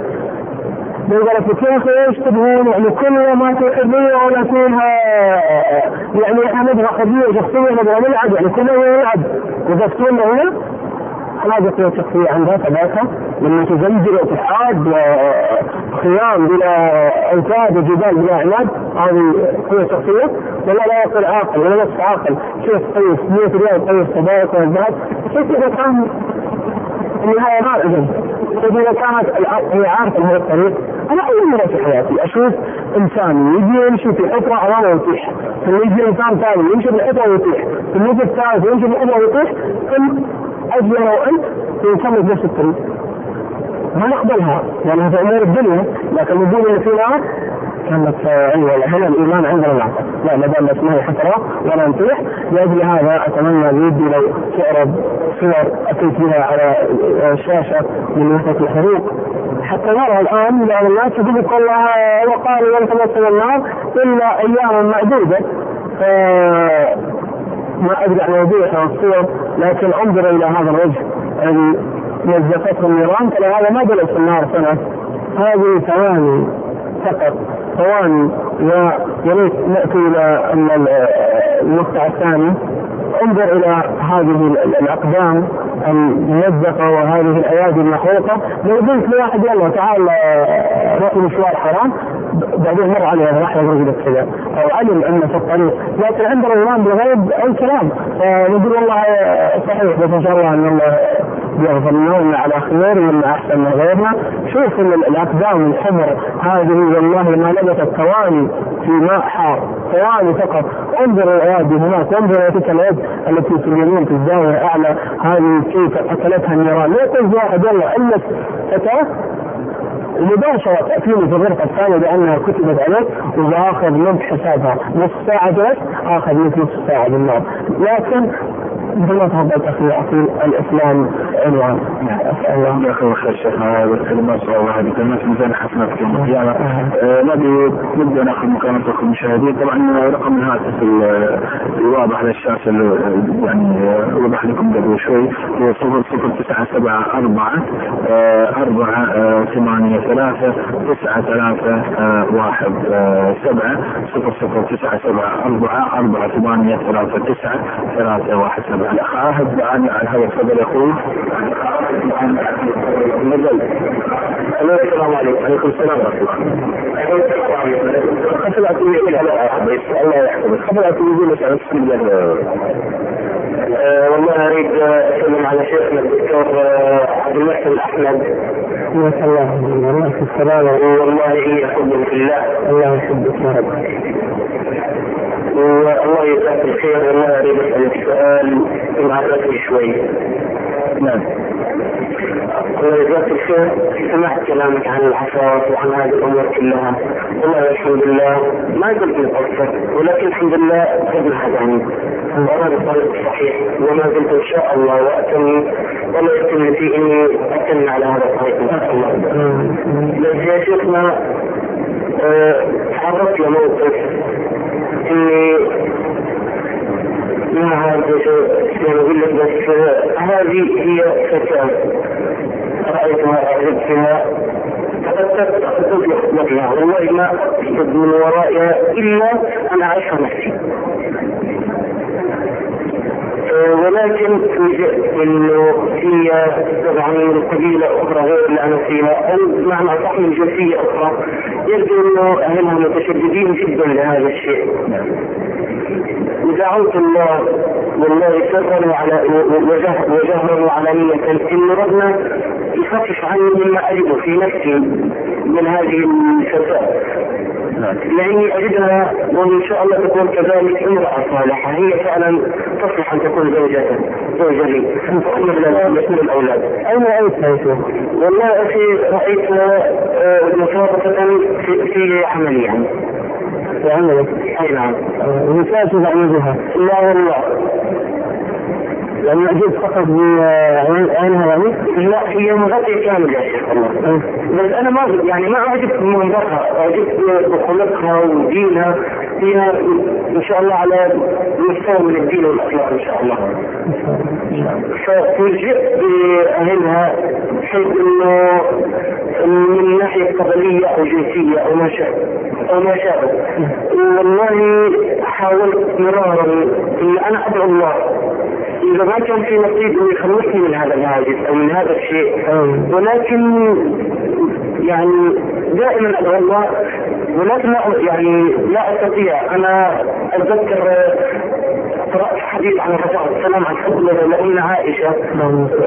لو قالت لك يا أخي إيش تبغون؟ يعني كلها ما حريه ولا فيها. يعني إحنا نبغى حريه شخصيه نبغى نلعب يعني كلها نلعب وقفتونا هنا قوة شخصية عندها ثباتها لما تزلزل وتحاد وخيام بلا أوتاد وجبال بلا عناد هذه قوة شخصية. ولا لا يقل عاقل ولا نصف عاقل. كيف قيس 100 ريال قيس صداقة والذهب؟ كيف إذا كان النهاية ما أذن طيب إذا كانت هي عارفة هذا الطريق أنا أول مرة في حياتي أشوف إنسان يجي يمشي في حفرة أمامه ويطيح ثم يجي إنسان ثاني يمشي في الحفرة ويطيح ثم يجي الثالث يمشي في الحفرة ويطيح أجي أنا وانت ونكمل بنفس الطريق. ما نقبلها لانها في أمور الدنيا لكن نقول ان في نار كانت اي والله هنا الإيمان عندنا لا لا ما دام هي حسرة ولا نطيح لأجل هذا أتمنى بيدي لو تعرض صور أتيت بها على الشاشه من وحده الحروق. حتى نرى الآن بعض الناس يقول لك والله وقالوا لن تمسنا النار إلا أياما معدودة. ما أدري عن وضوح الصور لكن انظر إلى هذا الوجه الذي نزفته النيران ترى هذا ما جلس في النار سنة. هذه ثواني فقط ثواني. وريت نأتي إلى المقطع الثاني. انظر إلى هذه الأقدام الممزقه وهذه الأيادي المخروقه لو قلت لواحد يلا تعال روح مشوار حرام. بعدين مر عليه راح يضرب كذا أو علم انه في الطريق لكن عندنا ايمان بالغيب أي كلام. فنقول والله صحيح بس إن شاء الله أن الله يغفر لنا على خير ولا أحسن من غيرنا. شوف الأقدام الحمر هذه والله ما لبثت ثواني في ماء حار. ثواني فقط. انظر الايادي هناك وانظر إلى تلك اليد التي في اليمين في الزاويه الأعلى هذه كيف قتلتها النيران. لا يقول واحد يلا إنك فتاة مباشرة تأتيني في الغرفة الثانية بأنها كتبت عليك وبآخذ منك حسابها نص ساعة جلس آخذ منك نص ساعة بالنار. لكن مثل ما تفضلت أخي أقول الإسلام عنوان؟ اسال الله جزاك الله خير شيخنا هذا الكلمات صراحة هذه كلمات ميزان حسنات يوم القيامة. نبي نبدأ نأخذ مكالمتكم المشاهدين طبعا رقم الهاتف الواضح على الشاشه يعني وضح لكم قبل شوي. هو 00974 4 8 3 9 3 1 7 00974 4 8 3 9 3 1 7 عاهد عن هذا الخبر يقول. السلام عليكم. وعليكم السلام ورحمة الله. الله يحفظك. قبل أن تجيبين مسألة والله أريد أسلم على شيخنا الدكتور عبد المحسن الأحمد. ما شاء الله الله السلامة والله اني احبه في الله الله يحبك يا رب. والله يجزاك الخير والله اريد اسالك سؤال يعرفني شوي. نعم. الله يجزاك الخير. سمعت كلامك عن العفاف وعن هذه الأمور كلها. والله الحمد لله ما قلت مقصر ولكن الحمد لله قد هداني. وأنا بالطريق الصحيح وما زلت إن شاء الله وأتمنى والله يتم في إني اتم على هذا الطريق إن شاء الله. بس يا شيخنا أه تعرضت لموقف إني ما هذا شيء أقول لك بس هذه هي فتاة رأيتها أعجبتها تقدمت أخذت لها والله ما أقصد من ورائها إلا أن أعيشها نفسي. ولكن فوجئت إنه هي طبعا قبيلة أخرى غير اللي أنا فيها أو معنى اصح من جنسية أخرى. يبدو إنه اهلها متشددين جدا لهذا الشيء. ودعوت الله والله سرا على وجهرا علانية إن ربنا يخفف عني مما أجد في نفسي من هذه الفتاة. لاني أجدها وإن شاء الله تكون كذلك امرأة صالحة. هي فعلا تصلح أن تكون زوجة زوجة لي. مثل الأولاد. أين رايتها يا شيخ؟ والله أخي رايتها مصابة في, في عملي يعني في عملك؟ أي نعم. النساء تزعجها لا والله. يعني أجيب فقط بعينها يعني؟ لا هي مغطية كامل يا شيخ الله بس أنا ما يعني ما أعجب بمنظرها أعجب بخلقها ودينها. هي إن شاء الله على مستوى من الدين والأخلاق إن شاء الله. ففوجئت بأهلها بحيث إنه من ناحية قبلية أو جنسية أو ما شابه أو ما شابه والله حاولت مرارا إن أنا أدعو الله. إذا ما كان في نصيب انه يخلصني من هذا الهاجس أو من هذا الشيء. ولكن يعني دائما ادعو الله ولكن لا يعني لا أستطيع. أنا أتذكر قرات حديث عن الرسول عليه وسلم عن فضل لأم عائشة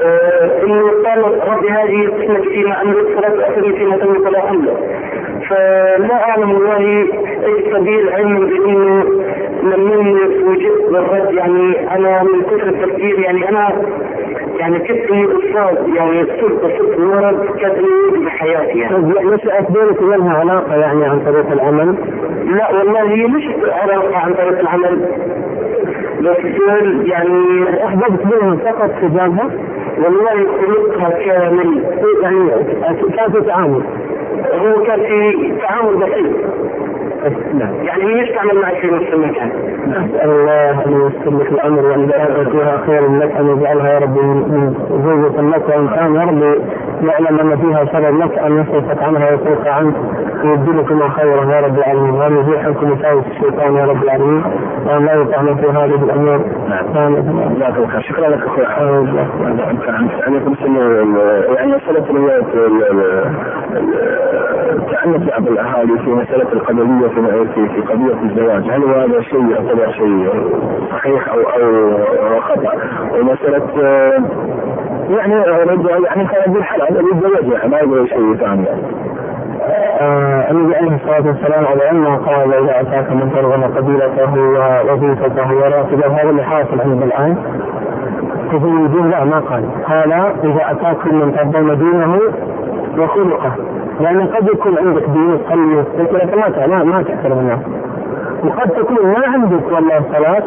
آه إنه قال رب هذه قسمتي فيما املك فلا تاخذني فيما تملك ولا املك فلا أعلم والله أي سبيل علما بأنه لما وجدت بالرد. يعني أنا من كثر التفكير يعني أنا يعني كنت أستاذ يعني صرت صرت مرض كتبني بحياتي يعني. نشأت بينك وبينها علاقة يعني عن طريق العمل؟ لا والله هي مش علاقة عن طريق العمل بس يعني احببت منها فقط حجابها؟ والله خلقها كامل يعني كان في تعامل هو كان في تعامل بسيط نعم يعني تعمل معي في نفس المكان اسال الله ان ييسر لك الامر وان فيها خير لك ان يجعلها يا رب من زوجة لك وان كان يا رب يعلم ان فيها شر لك ان يصرفك عنها ويصرفك عنك ويبدلكما خيرا يا رب العالمين وان يزيح عنكم وساوس الشيطان يا رب العالمين وان لا يطعن في هذه الأمور نعم جزاك الله خير شكرا لك أخوي كنت يعني مساله تعنت بعض الاهالي في مساله القبليه في في قضية الزواج. هل هذا شيء يعتبر شيء صحيح أو أو خطأ؟ ومسألة يعني يعني كان بالحلال الزواج يعني ما يبغى شيء ثاني. آه النبي عليه الصلاة والسلام على انه قال إذا أتاك من ترغب قبيلته ووظيفته وراتبه. هذا اللي حاصل عندنا الآن. تزوجون لا ما قال. قال إذا اتاكم من ترضون دينه وخلقه. لأن قد يكون عندك دين تصلي لكن ما ما تحترم الناس. وقد تكون ما عندك والله صلاة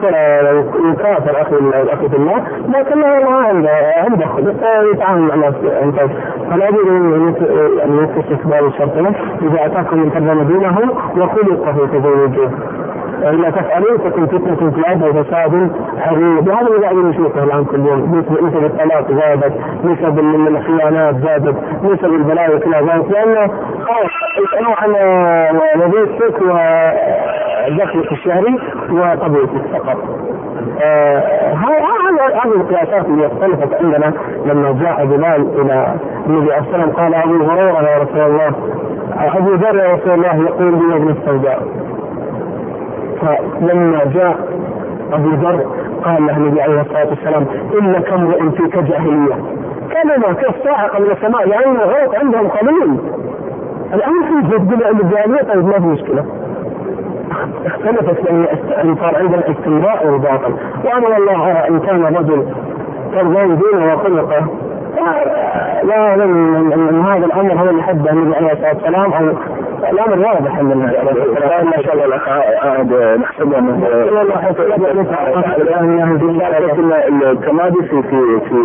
يكافر أخي الاخ في الله لكن لا ما عنده عنده خلق يتعامل مع الناس فلا بد ان يكتشف باب الشرط. إذا أتاكم من ترضون دينه وخلقه تزوجوه والا تفعلوا تكون فتنه في الأرض وفساد عظيم وهذا اللي قاعدين نشوفه الان كل يوم. نسب الطلاق زادت نسب الخيانات زادت نسب البلايا كلها زادت لأنه خلاص يسالوا عن وظيفتك ودخلك الشهري وطبيعتك فقط. هذا هذه القياسات اللي اختلفت عندنا لما جاء بلال إلى النبي عليه والسلام قال أبو هريرة يا رسول الله أبو ذر يا رسول الله يقول لي ابن السوداء فلما جاء ابو ذر قال له النبي عليه الصلاه والسلام انك امرؤ فيك جاهليه كلمه كالساعه قبل السماء لأن الغلط عندهم قليل الان في جد الجاهليه طيب ما في مشكله اختلفت لأن صار عندنا استمراء والباطل وأنا والله ان كان رجل ترضون دينه وخلقه لا ان هذا الامر هو اللي حده النبي عليه الصلاه والسلام أو الأمر واضح ان ما شاء الله الاخ عاد نحسبه من التمادي في في في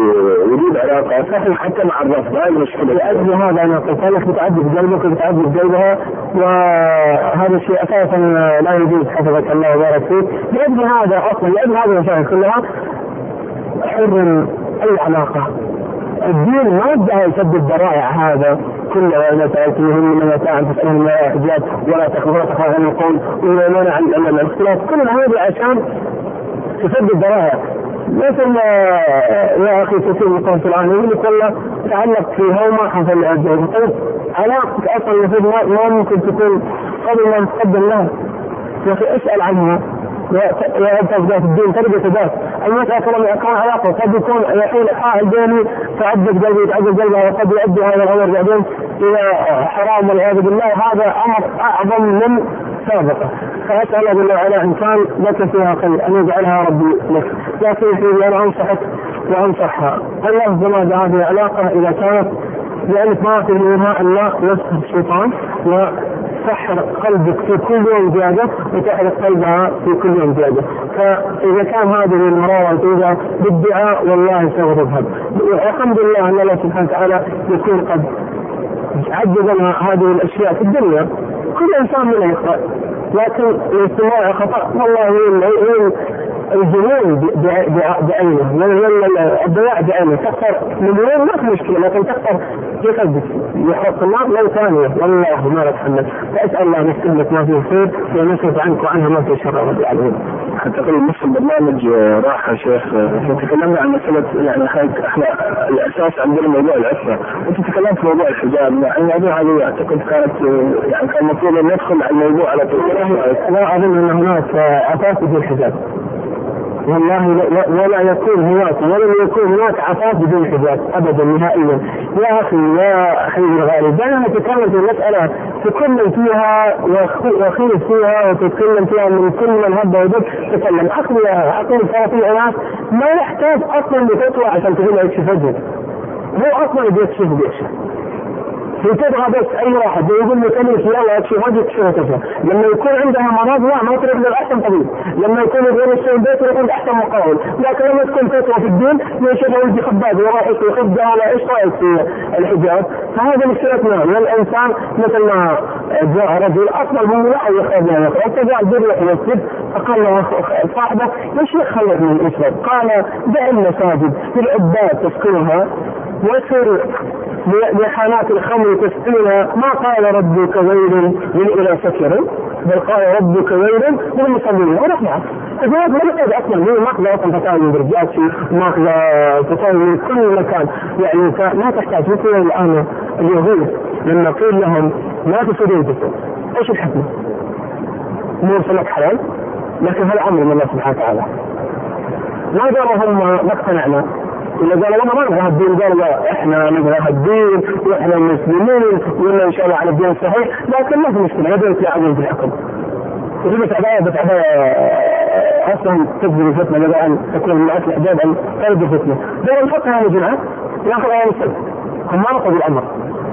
وجود علاقه صحيح حتى مع الرفض هذه المشكلة لاجل هذا أنا قلت لك بتعذب قلبك وبتعذب قلبها وهذا الشيء أساسا لا يجوز حفظك الله وبارك فيك لاجل هذا أصلا لاجل هذه المشاكل كلها حر اي علاقه الدين ما ادعى يسد الذرائع هذا كله واذا سالتموهم من فاسالهم ما حجاب ولا تخافوا تخاف عن القول ولا منع الاختلاف. كل هذا عشان تسد الذرائع مثل يا أخي كثير من القوم الان يقول لك والله تعلق في هو ما حصل طيب علاقتك أصلا ما ممكن تكون قبل ما تقدم له. يا أخي اسأل عنها. ويبقى ذات الدين تربية ذات المسألة لما يكون علاقة قد يكون يحيل حائل بيني تعدد قلبي يتعدد قلبي وقد يؤدي هذا الأمر بعدين إلى حرام والعياذ بالله. هذا أمر أعظم من سابقة. فأسأل الله جل وعلا إن كان لك فيها خير. أن يجعلها ربي لك. لكن في أنا أنصحك وأنصحها أن يفضل هذه العلاقة إذا كانت لأنك ما في منها أن يسخر الشيطان تحرق قلبك في كل يوم زيادة وتحرق قلبها في كل يوم زيادة. فإذا كان هذه المرارة والتوبه بالدعاء والله سوف تذهب. والحمد لله أن الله سبحانه وتعالى يكون قد لنا هذه الأشياء في الدنيا. كل إنسان منا يخطأ. لكن الاستماع خطأ. والله الجنون بعينه. الضياع بعينه. تخسر مليون ما في مشكلة لكن تخسر في قلبك. يحرق النار لو ثانية والله ما نتحمل فاسأل الله أن يكتب ما فيه خير ويصرف عنك وعنها ما فيه شر رب العالمين. تقريبا نص البرنامج راح يا شيخ. تكلمنا عن مسألة يعني إحنا الأساس عندنا موضوع العفه أنت تكلمت في موضوع الحجاب. يعني الموضوع هذا اعتقد كانت يعني كان المفروض ندخل على الموضوع على طول. لا أظن أن هناك أساس في الحجاب. والله ولا يكون هناك ولن يكون هناك عفاف بدون حجاب ابدا نهائيا. يا أخي يا أخي الغالي دائما نتكلم في المساله تكلم فيها وخير فيها وتتكلم فيها من كل من هب ودب تكلم. أخي أقول في ناس ما يحتاج أصلا لفتوى عشان تقول يكشف وجهك هو أصلا بيكشف بيكشف هي تبغى بس أي واحد يقول له كلمه يلا يكفي وجهك شو كذا لما يكون عندها مرض لا ما تروح للاحسن طبيب لما يكون يقول الشيء بيت يروح لاحسن مقاول لكن لما تكون فتوى في الدين يشوف ولدي خباز يروح يخب على إيش رأيك في الحجاب؟ فهذا مشكلتنا الإنسان مثل ما جاء رجل أصلا هو لا يخرج من يخرج فجاء يروح المسجد فقال له صاحبه ليش يخلف من الاسود؟ قال دع المساجد في العباد تسكنها ويصير لحالات الخمر تسقينا ما قال ربك ويل سكر بل قال ربك ويل للمصلين. ونحن الجواب ما يحتاج أصلا هي ماخذه أصلا من برجاتشي ماخذه فتاوى من كل مكان. يعني ما تحتاج. مثل الآن اليهود لما قيل لهم ما تصيرون جسد إيش الحكمة؟ مو سمك حلال لكن هذا أمر من الله سبحانه وتعالى؟ ما قالوا هم ما اقتنعنا. إذا قالوا أنا ما نبغى الدين قالوا لا إحنا نبغى الدين وإحنا مسلمين ولا إن شاء الله على الدين الصحيح لكن ما في مشكلة هذول يتلاعبون في الحكم وفي بس عبايه بس عبايه أصلا تجذب الفتنة بدل ان تكون من أصل الحجاب أن ترد الفتنة. قالوا نحطها يوم الجمعه ياخذ أيام السبت هم ما رفضوا الأمر.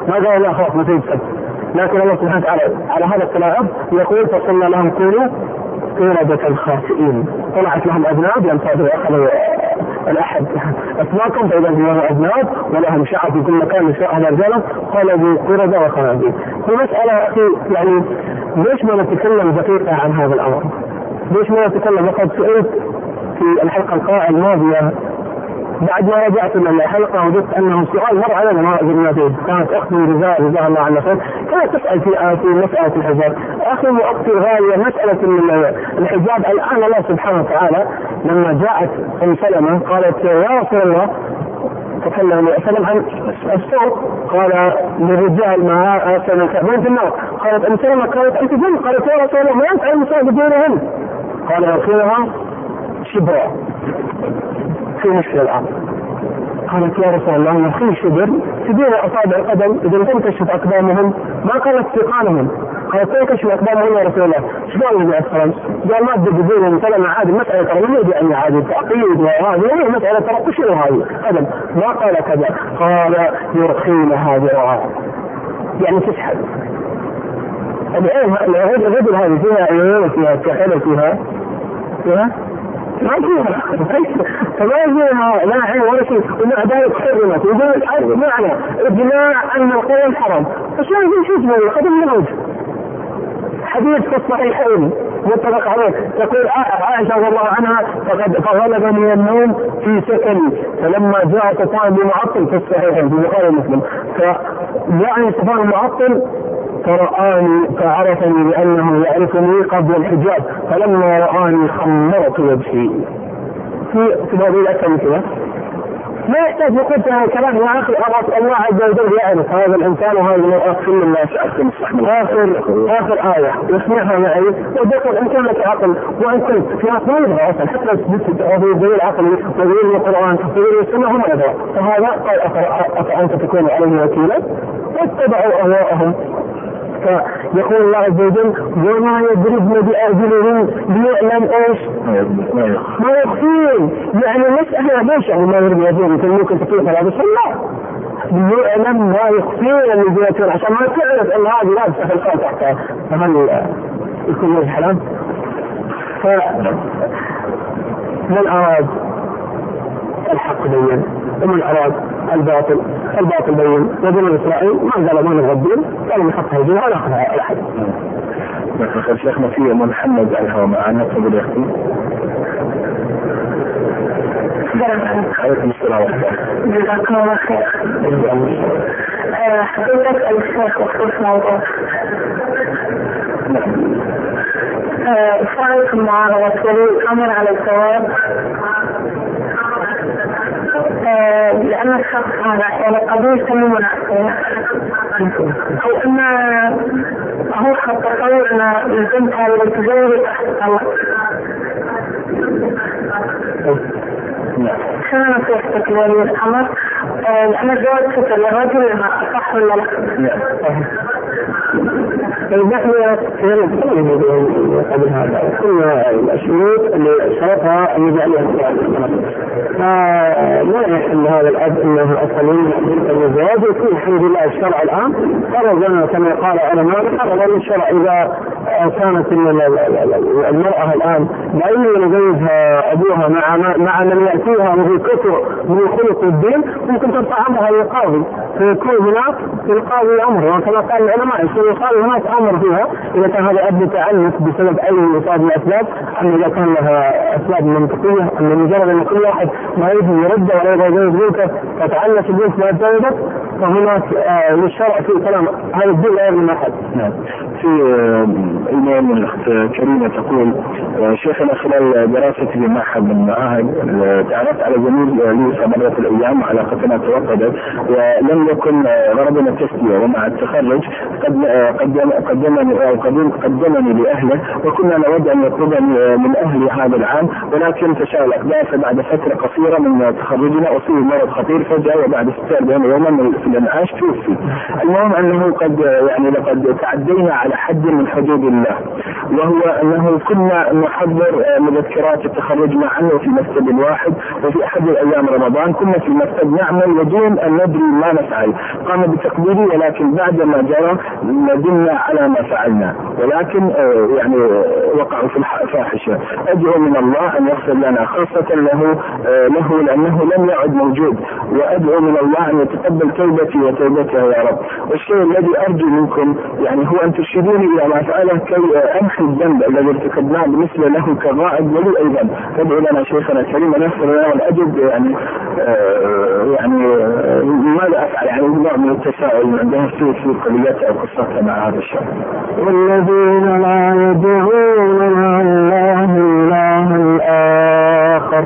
ما قالوا لا خلاص ما تجي لكن الله سبحانه وتعالى على هذا التلاعب يقول فصلنا لهم كونوا قردة خاسئين طلعت لهم أذناب لم تقدر اخذوا الأحد اطلاقا فإذا هم أذناب ولهم شعب في كل مكان نساءهم رجالا قلبوا قردة وخنازير. في مسألة أخي يعني ليش ما نتكلم دقيقة عن هذا الأمر؟ ليش ما نتكلم وقد سئلت في الحلقة الماضيه بعد ما رجعت من الحلقة وجدت أنه سؤال مر علينا ما اجبنا فيه، كانت أختي رزاء جزاها الله عنها خير، كانت تسأل في في مسألة الحجاب، أخي وأختي الغاليه مسألة الحجاب. الآن الله سبحانه وتعالى لما جاءت أم سلمة قالت يا رسول الله. تكلم سلم عن الصوت. قال للرجال ما من وين في النار؟ قالت أم سلمة. قالت أنت جن. قالت يا رسول الله ما ينفع النساء بدونهن قال يرخيها شبرا. في مشكله الان قالت يا رسول الله يا شبر تبين اصابع القدم إذا تنكشف أقدامهم ما قالت ثقالهم؟ قالت تنكشف أقدامهم يا رسول الله. شلون النبي الصلاة قال ما تدق بدون سلم عادي مسألة ترى ما يدري يعني عادي تقييد وهذه مسألة ترى قشر هذه قدم ما قال كذا قال يرخينها ذراعا يعني تسحب العين الرجل هذه فيها عيون فيها كحل فيها فيها فما فيها لا عين ولا شيء ومع ذلك حرمت يقول الحرب معنى اجماع ان القول حرام فشلون في اسمه قدم موجود حديث في الصحيحين متفق عليه يقول عائشة رضي الله عنها فقد فغلبني النوم في سكني فلما جاء صفوان بن معطل في الصحيحين في بخاري ومسلم فجاءني صفوان بن معطل فرآني فعرفني بأنه يعرفني قبل الحجاب فلما رآني خمرت وجهي. في هذه الأكثر كذا ما يحتاج يقول في كلام يا أخي الله عز وجل يعرف هذا الإنسان وهذا المرأة كل الناس. اخر آخر آية. يسمعها معي. وذكر إن كان لك عقل. وإن كنت. في ناس ما يبغى أصلا حتى في دليل عقلي. ودليل القرآن. ودليل السنة هم يبغى. فهذا قال افانت تكون عليه وكيلا؟ واتبعوا اهواءهم فيقول الله عز وجل وما يضربن بارجلهن ليعلم إيش؟ ما يخفين يعني المساله ليش يعني ما يضرب يدين مثل ممكن تكون هذا لا ليعلم ما يخفين من زينتهن عشان ما تعرف إن هذه لابسه في القلب تحتها فهل يكون من حلال؟ ف من اراد الحق بين ومن اراد الباطل الباطل بين وبني إسرائيل ما قالوا ما نبغى الدين قالوا نحط ولا ناخذها على احد. شيخنا في محمد الهوى معنا تقول يا أختي عليكم السلام ورحمة الله. جزاكم الله خير. حبيت أسأل الشيخ بخصوص موضوع. إيش رايكم معارضة ولي الأمر على الزواج لأن الشخص هذا يعني قضية مناسبة أو أن هو تصور أن البنت هذه الله شنو نصيحتك لولي الأمر؟ لأن الزواج فتر للرجل ولا لا؟ نحن قبل هذا. كنا الشروط اللي شرطها أن يجعلها فلا يحل هذا الأب إنه أصلا الزواج يكون الحمد لله الشرع الآن. لنا كما قال العلماء فرض الشرع إذا كانت المرأة الآن لا يزوجها أبوها مع مع من يأتيها وفي كثر من الخلق والدين ممكن ترفع أمرها للقاضي فيكون هناك للقاضي أمر وكما قال العلماء يصير يقال هناك أمر فيها إذا كان هذا الاب متعنت بسبب أي اصابه من الأسباب اما إذا كان لها أسباب منطقية أن مجرد ان كل واحد ما يجي يرد ولا يبغى يجوز بنته فتعنت البنت ما تزوجت فهناك آه للشرع في كلام هذا الدين لا يظلم أحد. نعم. في ايميل من الاخت كريمه تقول شيخنا خلال دراستي معهد من المعاهد تعرفت على زميل لي مرات الأيام وعلاقتنا توطدت ولم يكن غرضنا التسليه ومع التخرج قد قدم قدمني قدم قدمني لأهله وكنا نود أن يطلبني من أهلي هذا العام ولكن تشاء الاقدار فبعد فترة قصيرة من تخرجنا أصيب مرض خطير فجأة وبعد 46 يوما من الانعاش توفي. المهم أنه قد يعني لقد تعدينا على حد من حدود الله. وهو أنه كنا نحضر مذكرات التخرج معا وفي مكتب واحد وفي أحد الأيام رمضان كنا في المكتب نعمل ودون أن ندري ما نفعل. قام بتقديري ولكن بعد ما جرى ندمنا على ما فعلنا. ولكن يعني وقعوا في الفاحشه ادعو من الله أن يغفر لنا خاصة له له لأنه لم يعد موجود. وأدعو من الله أن يتقبل توبتي وتوبته يا رب. والشيء الذي أرجو منكم يعني هو أن ترشدوني إلى ما فعله كي أمحي الذنب الذي ارتكبناه بالنسبة له كغائب ولي أيضا فادعو لنا شيخنا الكريم أن يغفر لنا واجد يعني آه يعني آه ماذا أفعل. يعني نوع من التساؤل عندهم في في قضيتها أو قصتها مع هذا الشيء. والذين لا يدعون مع الله إلها آخر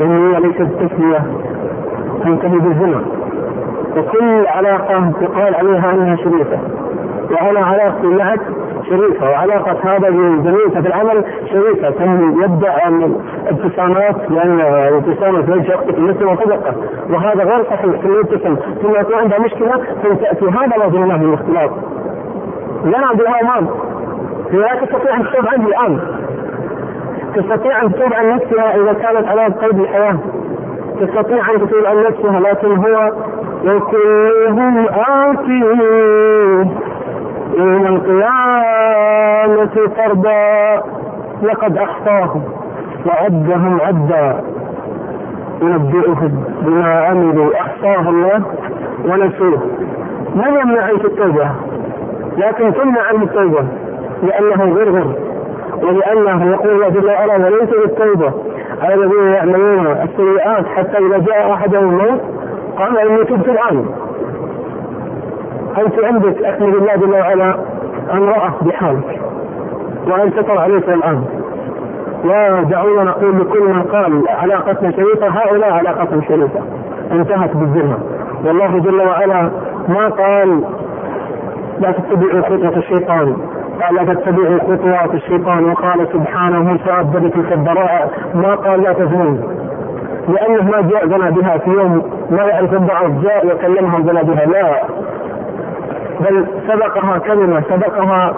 وهي ليست تسمية تنتهي بالزنا وكل علاقة يقال عليها أنها شريكة وأنا علاقتي معك شريكة وعلاقة هذا بزميلته في العمل شريكة ثم يبدأ ابتسامات لأن ابتسامة في وجه أختك المسلمة صدقة وهذا غير صحيح ثم يبتسم ثم يكون عندها مشكلة ثم تأتي هذا وجه الله من الاختلاط لا عبد الهوام لا تستطيع أن تتوب عنه الآن تستطيع أن تتوب عن نفسها إذا كانت على قيد الحياة. تستطيع أن تتوب عن نفسها لكن هو وكلهم آتيه يوم القيامة فردا لقد أحصاهم وعدهم عدا. ينبئهم بما عملوا. أحصاه الله ونسوه. من يمنع عنك التوبة؟ لكن تمنع عنه التوبة لأنه غرغر. ولأنه يقول الله جل وعلا وليس بالتوبة. على الذين يعملون السيئات حتى إذا جاء أحدهم الموت قال إني تبت الآن. أنت عندك أحمد الله جل وعلا أن رأى بحالك وأن ستر عليك الآن؟ لا دعونا نقول لكل من قال علاقتنا شريفة هؤلاء علاقتهم شريفة. انتهت بالذمة. والله جل وعلا ما قال لا تتبعوا خطوة الشيطان. قال لا تتبعوا خطوات الشيطان. وقال سبحانه سأبدلك البراءة. ما قال لا تزنون. لأنه ما جاء زنا بها في يوم ما يعرف الضعف جاء وكلمها زنا بها لا. بل سبقها كلمة سبقها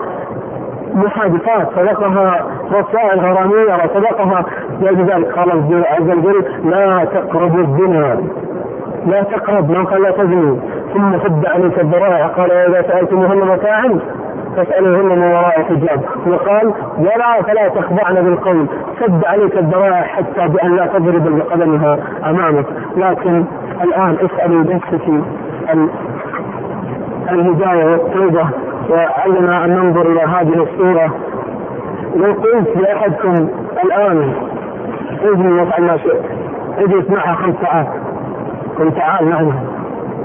محادثات سبقها رسائل غرامية وسبقها ولذلك قال عز وجل لا تقربوا الزنا. لا تقرب. ما قال لا تزني ثم سد عليك الذرائع قال واذا سألتموهن متاعا فاسألوهن من وراء حجاب وقال ولا فلا تخضعن بالقول. سد عليك الذرائع حتى بأن لا تضرب بقدمها أمامك. لكن الآن اسألوا نفسك الهداية والتوبة. وعلنا أن ننظر إلى هذه الصورة. لو قلت لأحدكم الآن اذني وافعل ما شئت. اجلس معها خمس ساعات. قل تعال معنا.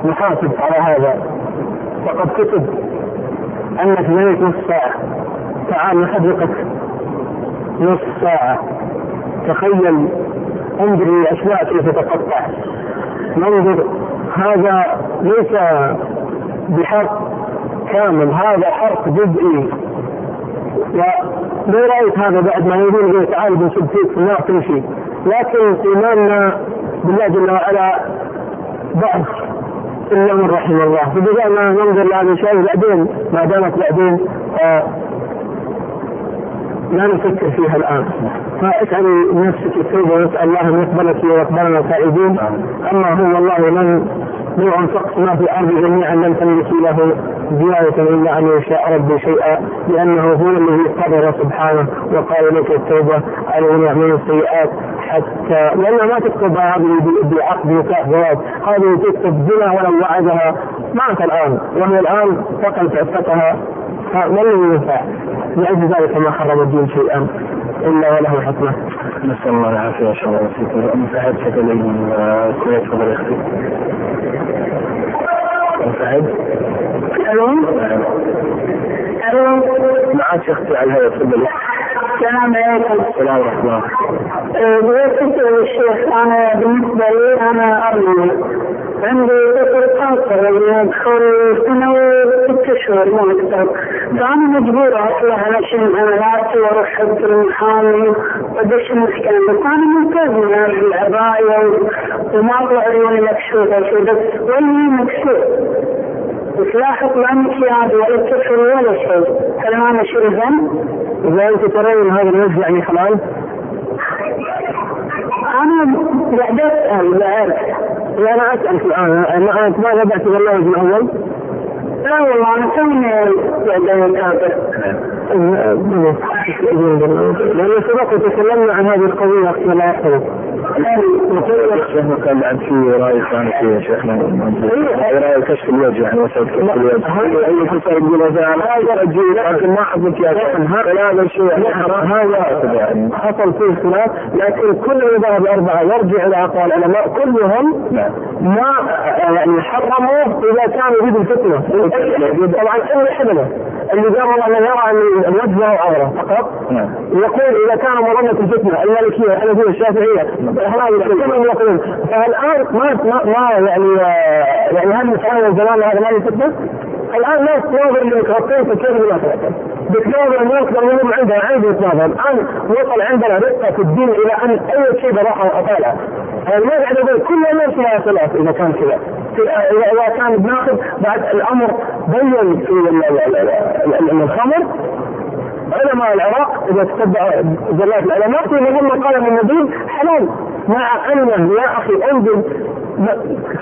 نحاسب على هذا. فقد كتب. أنك بنيت نصف ساعة. تعال نحرقك نصف ساعة. تخيل انظر الأشياء كيف تتقطع. ننظر هذا ليس بحرق كامل هذا حرق جزئي. ولو رأيت هذا بعد ما يقول تعال بنشد فيك في النار تمشي لكن إيماننا بالله جل وعلا ضعف إلا من رحم الله. فبدأنا ما ننظر لهذا الشيء بعدين ما دامت بعدين آه لا نفكر فيها الآن. فاسالي نفسك التوبه واسال الله أن يقبلك ويقبلنا سائدين أما هو والله لن لو انفقت ما في الأرض جميعا لم تملكي له زيادة إلا أن يشاء ربي شيئا لأنه هو الذي قدر سبحانه وقال لك التوبة على من السيئات حتى لأنها ما تكتب هذه بعقد نكاح زواج هذه تكتب زنا ولو وعدها مات الآن وهي الآن فقد عفتها ما الذي ينفع؟ لأجل ذلك ما حرم الدين شيئا إلا وله حكمة. نسأل الله العافية وإن شاء الله فيك. مساعد شكلي من الكويت تفضل يا أختي. مساعد؟ ألو ألو أختي على الهواء تفضلي. السلام عليكم. السلام ورحمة الله. بغيت الشيخ أنا بالنسبة لي أنا ارمله عندي طفل قاصر يدخل ثانوي ست أشهر مو أكثر فانا مجبوره أطلع علشان حملات وأروح حد المحامي وأدش المحكمة بس أنا ملتزمه بالعباية وما أطلع عيوني مكشوفة بس وجهي مكشوف بس لاحظ لا انقياد ولا كفر ولا شيء هل أنا شو ذنب؟ اذا انت ترين هذا الوجه يعني حلال أنا قاعد اسال بعرف لا أنا اسالك الان ما ما بدات تتزوج من اول؟ لا والله أنا توني قاعد اتابع لأن سبق وتكلمنا عن هذه القضية أختي الله يحفظك شيخنا كان في راي ثاني في شيخنا راي كشف الوجه يعني مسألة كشف الوجه اي يقول مثلا هذا لكن ما حظك يا شيخ هذا الشيء هذا يعني حصل فيه خلاف لكن كل المذاهب الاربعه يرجع إلى اقوال العلماء كلهم ما يعني حرموا اذا كان يريد الفتنه طبعا اللي حمله والله لا يرى أن الوجه له عورة فقط. يقول إذا كان مظنه الفتنة المالكيه الحنفيه الشافعية. كلهم يقولون. فالآن ما ما, ما يعني يعني هل مثلا زمان هذا ما فتنه؟ الان الناس تناظر الميكروفون في كيف المناسبة بتناظر الناس لانهم عندها عيب يتناظر الان وصل عندنا رقه في الدين إلى ان اي شيء بروح اطالعه يعني ما قاعد أقول كل الناس لها خلاف اذا كان كذا اذا كان بناخذ بعد الامر بين في الخمر علماء العراق إذا تتبع زلات العلماء في هم قال من النبي حلال. مع انه يا أخي انزل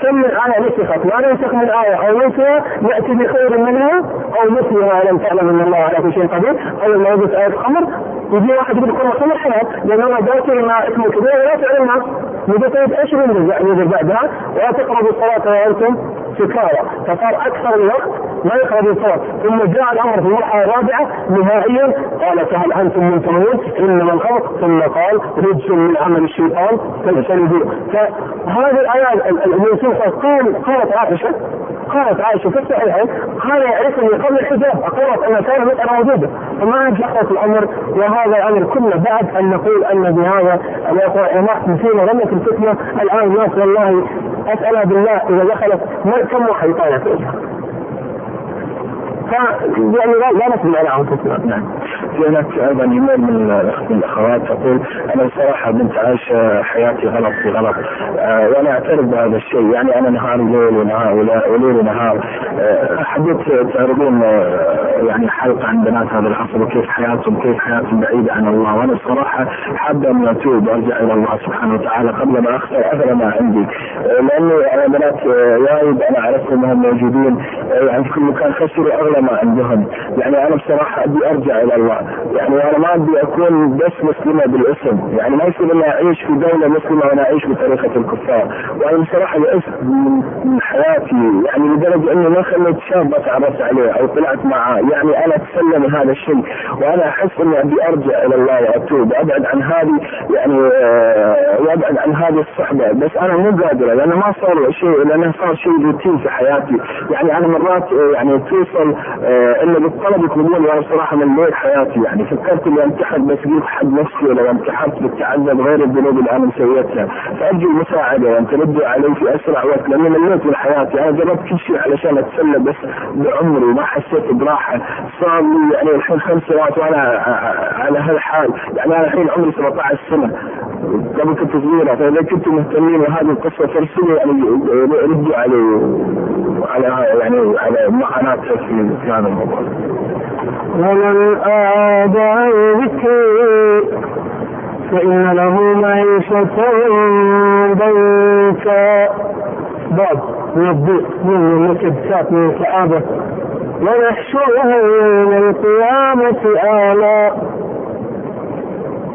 كم من آية نسخت ما ننسخ من آية أو ننسخ نأتي بخير منها أو مثلها لم تعلم أن الله على كل شيء قدير أو لما يجلس آية خمر يجي واحد يقول كل خمر حلال لأن الله ذاكر ما اسمه كبير ولا تعلم الناس طيب إيش ينزل بعدها ولا تقربوا الصلاة وأنتم سكارى. فصار أكثر الوقت ما يقرب الصلاة. ثم جاء الأمر في المرحلة الرابعة نهائيا قال فهل أنتم منتهون إنما الخمر ثم قال رجس من عمل الشيطان فاجتنبوه. فهذه الآيات المنسوخة قال قالت عائشة قالت عائشة في الصحيحين قال يعرفني قبل الحجاب. أقرت أن كان مسألة موجودة فما في الأمر وهذا الأمر كله بعد أن نقول أن بهذا العلماء في مظلة الفتنة الآن الناس والله أسألها بالله إذا دخلت كم واحد يطالع يعني لا نسمع أنفسنا. نعم. في هناك أيضا ايميل من الأخوات تقول أنا بصراحة بنت عايشة حياتي غلط في غلط. آه وأنا أعترف بهذا الشيء. يعني أنا نهار ليل ونهار وليل ونهار. آه حبيت تعرضون آه يعني حلقة عن بنات هذا العصر وكيف حياتهم كيف حياتهم بعيدة عن الله. وأنا الصراحه حابة اني أتوب وأرجع إلى الله سبحانه وتعالى قبل ما أخسر اغلى ما عندي. لأني أنا بنات وايد أنا أعرفهم وهم موجودين. يعني في كل مكان خسروا اغلى ما عندهم. يعني أنا بصراحة أبي أرجع إلى الله. يعني أنا ما أبي أكون بس مسلمة بالاسم. يعني ما يصير إني أعيش في دولة مسلمة وأنا أعيش بطريقة الكفار. وأنا بصراحة يئست من حياتي. يعني لدرجة إني ما خليت شاب أتعرف عليه أو طلعت معه يعني أنا اتسلى من هذا الشيء. وأنا أحس إني أبي أرجع إلى الله وأتوب وأبعد عن هذه يعني آه، وأبعد عن هذه الصحبة. بس أنا مو قادره لأنه ما صار شيء لأنه صار شيء روتين في حياتي. يعني أنا مرات آه، يعني توصل آه الا بالطلب يطلبون وأنا صراحة من ليل حياتي يعني. فكرت اني امتحن بس قلت حد نفسي لو امتحنت بالتعذب غير الذنوب اللي أنا مسويتها فأرجو المساعدة وأن تردوا علي في أسرع وقت لاني مليت من حياتي. أنا جربت كل شيء علشان أتسلى بس بعمري ما حسيت براحة. صار لي يعني الحين خمس سنوات وأنا على هالحال. يعني أنا الحين عمري 17 سنة. قبل كنت صغيرة فإذا كنتم مهتمين بهذه القصة فارسلوا يعني ردوا علي على يعني على معاناتها في ومن أعاد عن ذكري فإن له معيشة ضنكا. باب من الضيق من الكبسات من الكآبة ونحشره يوم القيامة آلا.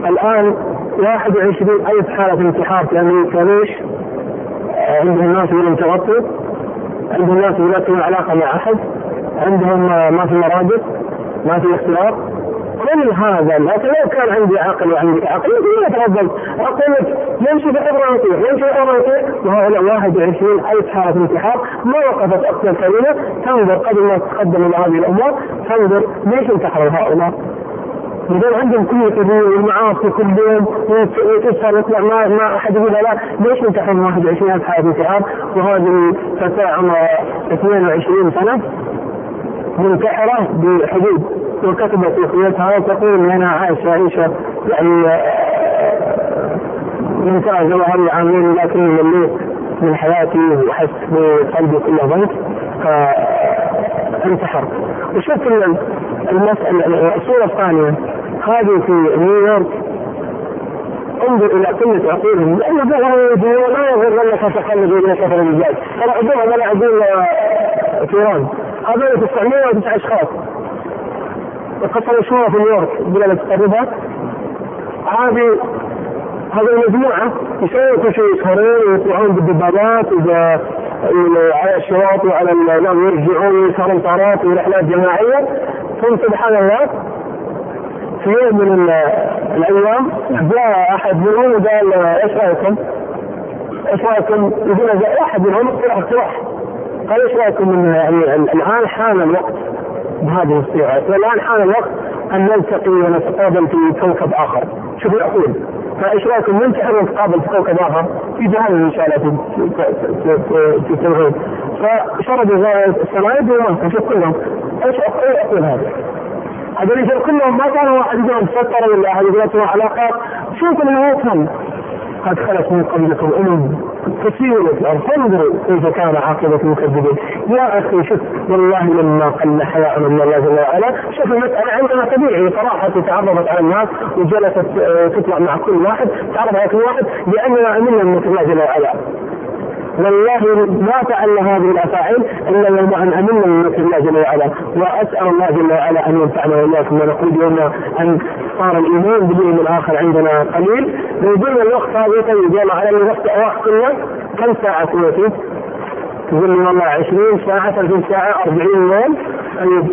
الآن 21 ألف حالة انتحار في أمريكا. ليش؟ عندهم ناس يقولون تغطوا عندهم ناس لا علاقة مع أحد. عندهم ما في مراجع ما في اختلاط كل هذا؟ لكن لو كان عندي عقل وعندي عقل ما يتفضل أقول لك يمشي بحبر يطير يمشي بحبر يطير وهؤلاء 21 ألف حاله انتحار. ما وقفت أقصى كلمه تنظر قبل ما تقدم إلى هذه الأمور تنظر ليش انتحروا هؤلاء؟ يقول عندهم كل الحريه والمعاصي كل يوم وتسهر يطلع ما ما أحد يقول لا ليش انتحر 21 ألف حاله انتحار؟ وهذه فتاة عمرها 22 سنة. منتحرة بحدود وكتبت اخوتها وتقول أنا عايشه عيشه يعني آه، ممتازه وهذه عامين لكن مليت من حياتي وحس بقلبي كله ضنك فانتحر وشوف المسألة الصورة الثانية. هذه في نيويورك. انظر إلى قله عقولهم لأن هو لا يغرنك تخلد إلى كفر الرجال ترى عندهم ولا عندهم تيران هذول 909 اشخاص القصة مشهوره في نيويورك بلاد التقربات هذه هذه المجموعه يسوون كل شيء يسهرون ويطلعون بالدبابات على الشواطئ وعلى نعم يرجعون ويسهرون طارات ورحلات جماعيه ثم سبحان الله في يوم من الأيام جاء أحد منهم وقال إيش رأيكم؟ إيش رأيكم؟ يقول جاء واحد منهم اقترح اقتراح قال إيش رأيكم من يعني الآن حان الوقت بهذه الصيغة؟ الآن حان الوقت أن نلتقي ونتقابل في كوكب آخر. شوفوا يقول فإيش رأيكم؟ ننتحر ونتقابل في كوكب آخر؟ في جهنم إن شاء الله في توحيد فشربوا السرايد وما نشوف كلهم. إيش يقول هذا؟ هذول كلهم ما كانوا واحد يقول تفكر ولا أحد يقول علاقات شوف النهايتهم قد خلت من قبلكم أمم كثير فانظروا كيف كان عاقبة المكذبين. يا أخي شوف والله لما قل حياء من الله جل وعلا شوف المسألة عندنا طبيعي. صراحة تعرضت على الناس وجلست تطلع مع كل واحد تعرض على كل واحد لأننا أمنا من الله جل وعلا. والله ما فعلنا هذه الأفاعيل إلا يوم أن امنا من مكر الله جل وعلا. وأسأل الله جل وعلا أن ينفعنا وإياكم ونقول يوم أن صار الإيمان باليوم الآخر عندنا قليل. قلنا الوقت هذا طيب يلا على الوقت وقت كله كم ساعة كويتي؟ تقول لي والله 20 ساعة 30 ساعة 40 يوم. طيب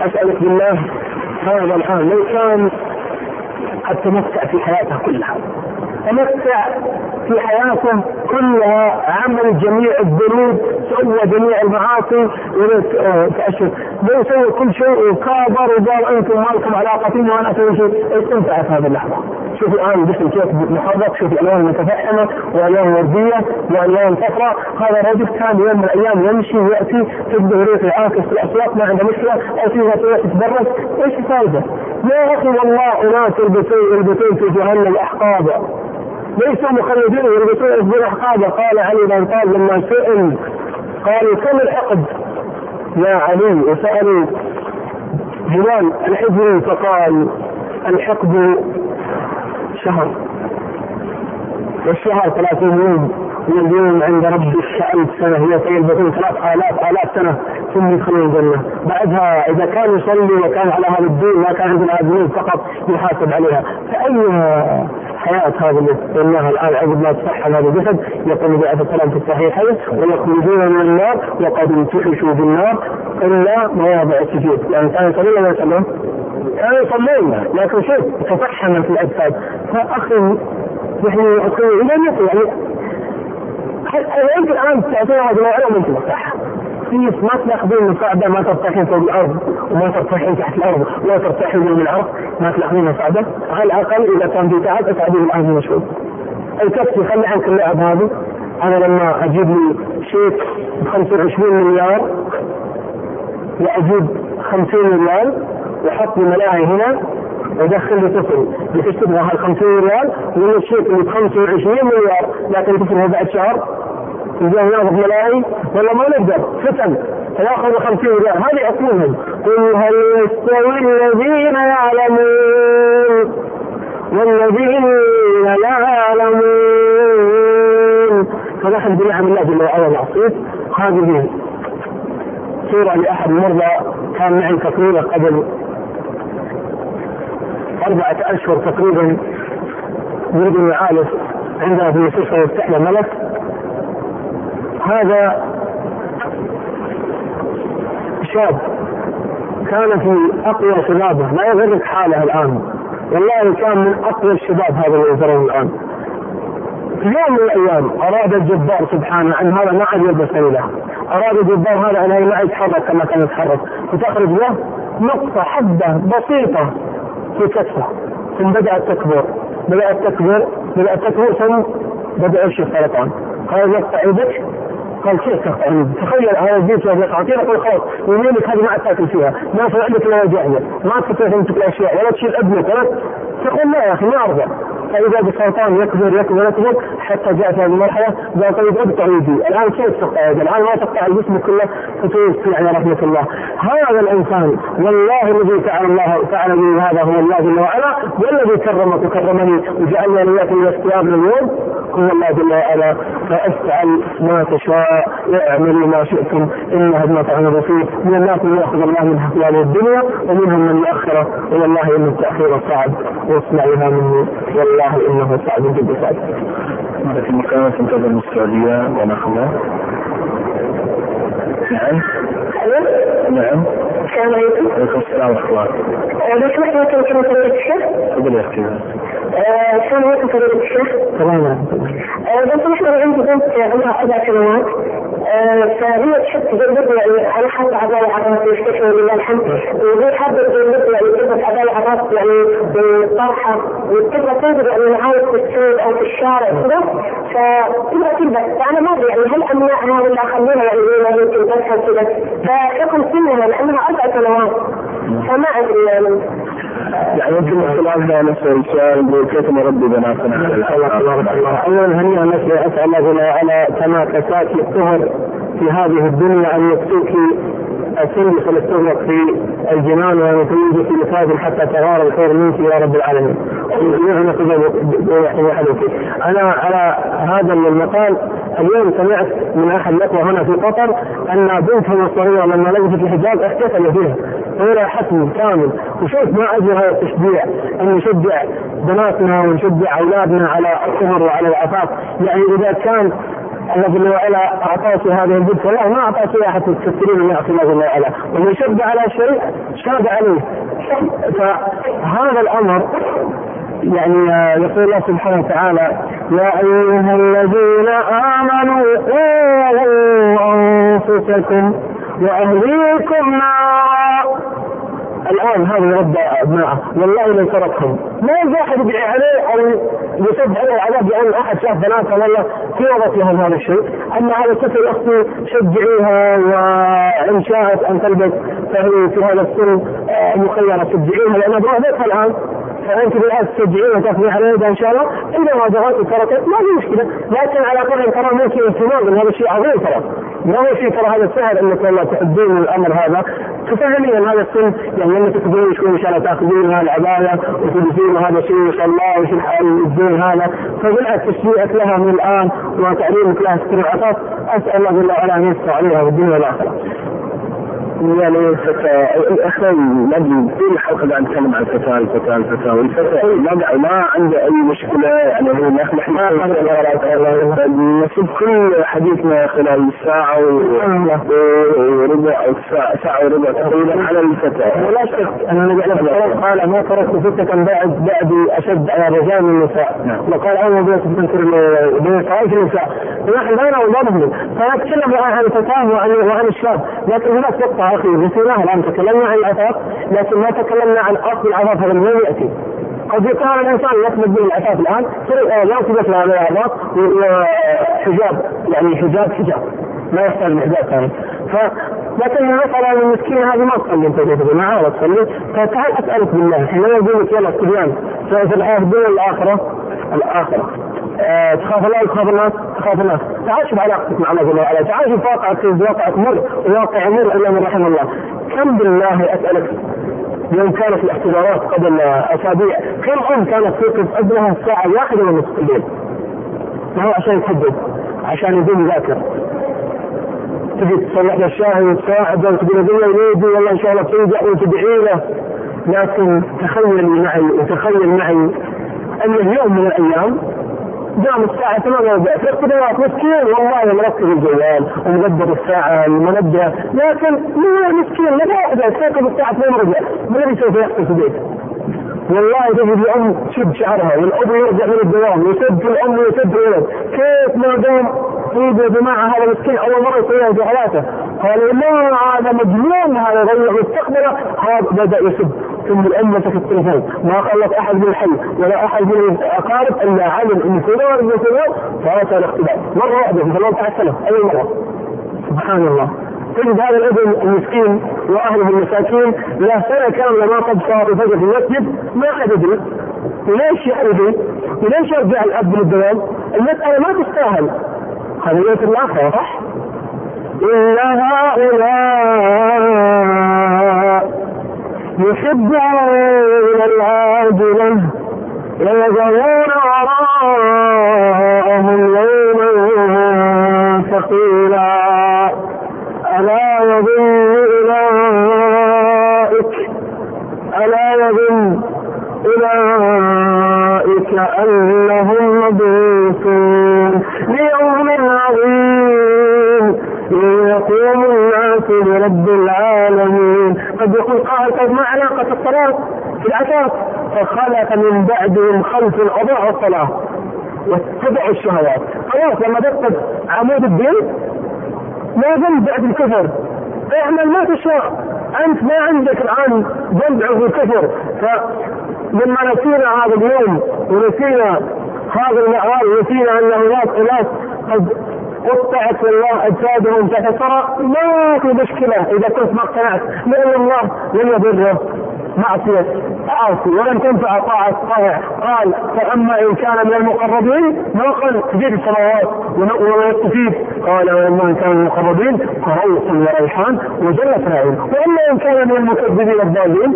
أسألك بالله هذا الان لو كان قد تمتع في حياته كلها. تمتع في حياته كلها عمل جميع الذنوب سوى جميع المعاصي تأشر. لو سوى كل شيء وكابر وقال أنتم ما لكم علاقه فيني وأنا أسوي شيء استمتع في هذه اللحظة. شوف الآن الجسم كيف محرك شوف الألوان المتفحمة وألوان وردية وألوان صفراء. هذا رجل كان يوم من الأيام يمشي ويأتي تبدأ ريح يعاكس في الأسواق ما عنده مشكلة أو فيها تتبرز. إيش الفائده؟ يا أخي والله أناس يلبسون يلبسون في جهنم احقابا ليسوا مخلدين يلبسون في احقابا قال علي بن طالب لما سئل قالوا كم الحقد؟ يا علي وسألوا هلال الحجري فقال الحقد شهر. والشهر ثلاثين يوم. واليوم عند ربك كألف سنة هي سيلبثون ثلاث آلاف آلاف سنة ثم يدخلون الجنة. بعدها إذا كان يصلي وكان على هذا الدين ما كان عندنا الدين فقط يحاسب عليها. فأي حياة هذه اللي قلناها الآن؟ عقب ما تصحى هذا الجسد يقول النبي عليه السلام في الصحيحين ويخرجون من النار وقد انتحشوا بالنار إلا مواضع السجود. يعني كانوا يصلون ولا يصلون؟ كانوا يصلون لكن شوف تفحمت الأجساد. فأخي أخي لم يكن يعني أنت الآن تعطيها هذه العلم انت مرتاح كيف ما تلاحظون مساعدة ما ترتاحين فوق الأرض وما ترتاحين تحت الأرض ولا ترتاحين من الأرض. ما تلاحظون مساعدة على الأقل إذا كان في تعب اسعدوا الآن مشهور الكبسي خلي عنك اللعب هذا أنا لما أجيب لي شيك ب 25 مليار وأجيب 50 ريال وأحط لي ملاهي هنا ودخل لي طفل بتشتري هال 50 ريال ب 25 مليار. لكن تشتريه بعد شهر يجي ياخذ ملاهي ولا ما نقدر. فتن فيأخذ 50 ريال. هذه عقولهم قل هل يستوي الذين يعلمون؟ والذين لا يعلمون. فنحن بنعم الله جل وعلا العصيب هذه صورة لأحد المرضى كان معي تقريبا قبل أربعة أشهر تقريبا يريد أن يعالج عندنا في المستشفى يفتح ملك هذا شاب كان في أقوى شبابه لا يغرك حاله الآن. والله كان من أقوى الشباب هذا اللي ترون الآن. في يوم من الأيام أراد الجبار سبحانه أن هذا ما عاد يلبس له أراد الجبار هذا أن ما يتحرك كما كان يتحرك. فتخرج له نقطة حبة بسيطة في كتفه ثم بدأت تكبر بدأت تكبر بدأت تكبر ثم بدأ يمشي السرطان قال يقطع يدك قال كيف تقطع يدك؟ تخيل هذا البيت وهو يقطع يقول خلاص يمينك هذه ما عاد تاكل فيها؟ ما في عندك إلا ما تستطيع تمسك الاشياء ولا تشيل ابنك ولا تقول لا يا أخي ما أرضى. فإذا بالسرطان يكبر يكبر يكبر حتى جاءت هذه المرحلة قال طيب اقطع يدي. الآن كيف تقطع يدي؟ الآن ما تقطع الجسم كله فتوفي على رحمة الله. هذا الإنسان والله الذي فعل الله فعل به هذا هو الله جل وعلا والذي كرمك وكرمني وجعلنا واياكم من الاختيار اليوم هو الله جل وعلا. فأفعل ما تشاء واعملوا ما شئتم انه بما تعمل بصير. من الناس من يأخذ الله من هذه الدنيا ومنهم من يؤخره. والله ان التاخير صعب. واسمعها مني. والله إنه صعب جدا صعب. في مكان تنتظر من السعودية وناخذها نعم. نعم. السلام عليكم. عليكم السلام ورحمة الله. لو سمحت ممكن كلمة فضيلة الشيخ؟ تفضل يا أختي آه، السلام عليكم فضيلة الشيخ. تمام لو سمحت أنا عندي بنت عمرها أربع سنوات. فهي تحب تجرب يعني على حسب عباية عراس يستشفى لله الحمد. وهي حابة تجرب يعني تلبس عباية عراس يعني بالطرحة وتبغى تنزل يعني معاي في السوق أو في الشارع كذا. فتبغى تلبس فأنا ما أدري يعني هل امنعها ولا أخليها يعني زي ما هي تلبسها كذا؟ فحكم سنها لأنها أربع سنوات فما أدري يعني. يعني يمكن خلالنا نسال سؤال يقول كيف نربي بناتنا على الله اولا هنيئا لك أسأل الله جل وعلا كما كساك الطهر في هذه الدنيا أن يكسوك السلس الاستغرق في الجنان وأن يتوجد في حتى تغار الخير منك يا رب العالمين. أنا على هذا المقال اليوم سمعت من أحد الأخوة هنا في قطر أن بنتهم الصغيرة لما لبست الحجاب احتفلوا فيها. غير حتم كامل. وشوف ما أجل هذا التشجيع أن نشجع بناتنا ونشجع أولادنا على الطهر وعلى العفاف. يعني إذا كان الله جل وعلا اعطاك هذه البنت والله ما اعطاك اياها حتى تفكرين يعطي الله جل وعلا. ومن شد على شيء شاد عليه. فهذا الأمر يعني يقول الله سبحانه وتعالى يا أيها الذين آمنوا قوا أنفسكم وأهليكم نارا. الآن هذا يربى ابنائه والله لو تركهم ما يجي أحد يدعي عليه أو يسد عليه العذاب لأن أحد شاف بناته والله كيرت لهم هذا الشيء. أما هذا الطفل أختي شجعيها وإن شاءت أن تلبس فهي في هذا السن آه، مخيرة. شجعيها لأن أبوها بيتها الآن فانت بالعكس تشجعيها وتاخذي على يدها إن شاء الله. إذا ما ضغطت وتركت ما في مشكلة. لكن على الاقل ترى ممكن اهتمام هذا شيء عظيم ترى. ما هو شيء ترى هذا سهل إنك والله تحبين الأمر هذا. تفهمين هذا السن يعني لما تكبرين شوي إن شاء الله تأخذين العباية وتلبسين هذا شيء ما شاء الله وش الدين هذا. فبالعكس تشجيعك لها من الآن وتعليمك لها سكر العطاء أسأل الله جل وعلا أن يستر عليها في الدنيا والآخرة. يعني الفتاة إحنا نجي طول الحلقة قاعد نتكلم عن الفتاة الفتاة الفتاة والفتاة ما ما عنده أي مشكلة يعني هو نحن نصب كل حديثنا خلال ساعة وربع أو ساعة ساعة وربع تقريبا على الفتاة ولا شك أنا قال ما تركت فتنه بعد بعدي اشد على الرجال من النساء وقال اول بيت تنكر بين في النساء فنحن لا نظلم فنتكلم عن الفتاه وعن وعن الشاب لكن هناك نقطه أخي نسيناها الان تكلمنا عن العفاف لكن ما تكلمنا عن أصل العفاف هذا من يأتي؟ قد يكون الإنسان يطلب به العفاف الآن لا تثبت له العفاف وحجاب يعني حجاب حجاب. ما يحتاج لحجاب ثاني. ف لكن المسألة المسكينة هذه ما تصلي أنت تقول معاه ولا تصلي. فتعال أسألك بالله حين يقول لك يلا استبيان في الآخرة. الآخرة. آه تخاف الله تخاف الناس تخاف الناس. تعال شوف علاقتك مع الله جل وعلا. تعال شوف واقعك واقعك مر وواقع يمر الا من رحم الله. كم بالله أسألك؟ يوم كانت الاختبارات قبل أسابيع كم ام كانت توقف ابنها الساعة واحدة ونصف الليل؟ ما هو عشان يتحدد عشان يقوم يذاكر. تجي تصلح له الشاهي وتساعده وتقول له وليدي والله إن شاء الله تنجح وتدعي له. لكن تخيل معي وتخيل معي أن يوم من الأيام قام الساعة 8 وربع في اختبارات مسكين. والله مركز الجوال ومقدر الساعة المنبه لكن مو مسكين؟ لا واحدة استيقظ الساعة 2 وربع. ما الذي سوف يحصل في بيته؟ والله تجد الام تشد شعرها والأب يرجع من الدوام يسد في الأم ويسد الولد. كيف ما دام يقول يا جماعة هذا مسكين أول مرة يسويها في حياته. قالوا لا هذا مجنون هذا يضيع مستقبله. هذا بدأ يسب ثم الام مسك التليفون ما خلص احد من الحي ولا احد من الاقارب الا علم ان فلان ابن فلان فاتى الاختبار مره واحدة في 18 سنه اول مره سبحان الله تجد هذا الابن المسكين واهله المساكين له سنه كامله ما قد صار في المسجد ما حد يدري وليش يحرقه؟ وليش يرجع الاب للدوام؟ المساله ما تستاهل هذا بيت الاخره صح؟ إن هؤلاء يحبون العاجلة ويذرون وراءهم يوما ثقيلا. ألا يظن أولئك ألا يظن أولئك أنهم مبعوثون. ليوم عظيم ليقوم الناس برب العالمين. قد يقول قائل طيب ما علاقة الصلاة في العتاق. فخلق من بعدهم خلف أضاعوا الصلاة واتبعوا الشهوات. خلاص لما دقت عمود الدين ما ذنب بعد الكفر. اعمل ما تشاء. أنت ما عندك الآن ذنب عند الكفر. فلما نسينا هذا اليوم ونسينا هذا الاعمال ونسينا ان هناك اناس قد قطعت الله أجسادهم تحت الثرى ما في مشكلة إذا كنت ما اقتنعت. لأن الله لم يضره معصية عاصي ولم تنفع طاعة طائع قال فأما إن كان من المقربين ما قال تزيد الصلوات ويستفيد قال وأما إن كان من المقربين فروح وريحان وجنة نعيم. وأما إن كان من المكذبين الضالين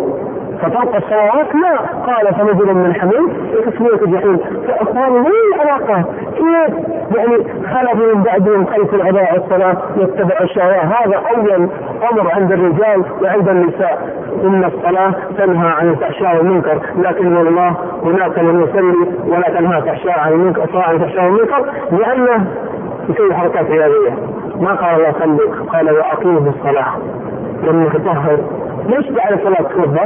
ففوق الصلوات لا قال فنزل من حميم. وتسمية الجحيم. فأخواني ما العلاقة؟ كيف؟ يعني خلف من بعدهم خلف العداء والصلاة يتبع الشهوات هذا أول أمر عند الرجال وعند النساء. إن الصلاة تنهى عن الفحشاء والمنكر. لكن والله هناك من يصلي ولا تنهى الفحشاء عن المنكر عن الفحشاء والمنكر. لأنه يسوي حركات رياضية ما قال الله صلوا قال وأقيموا الصلاة. لما تطهر ليش بعد الصلاة تتوضأ؟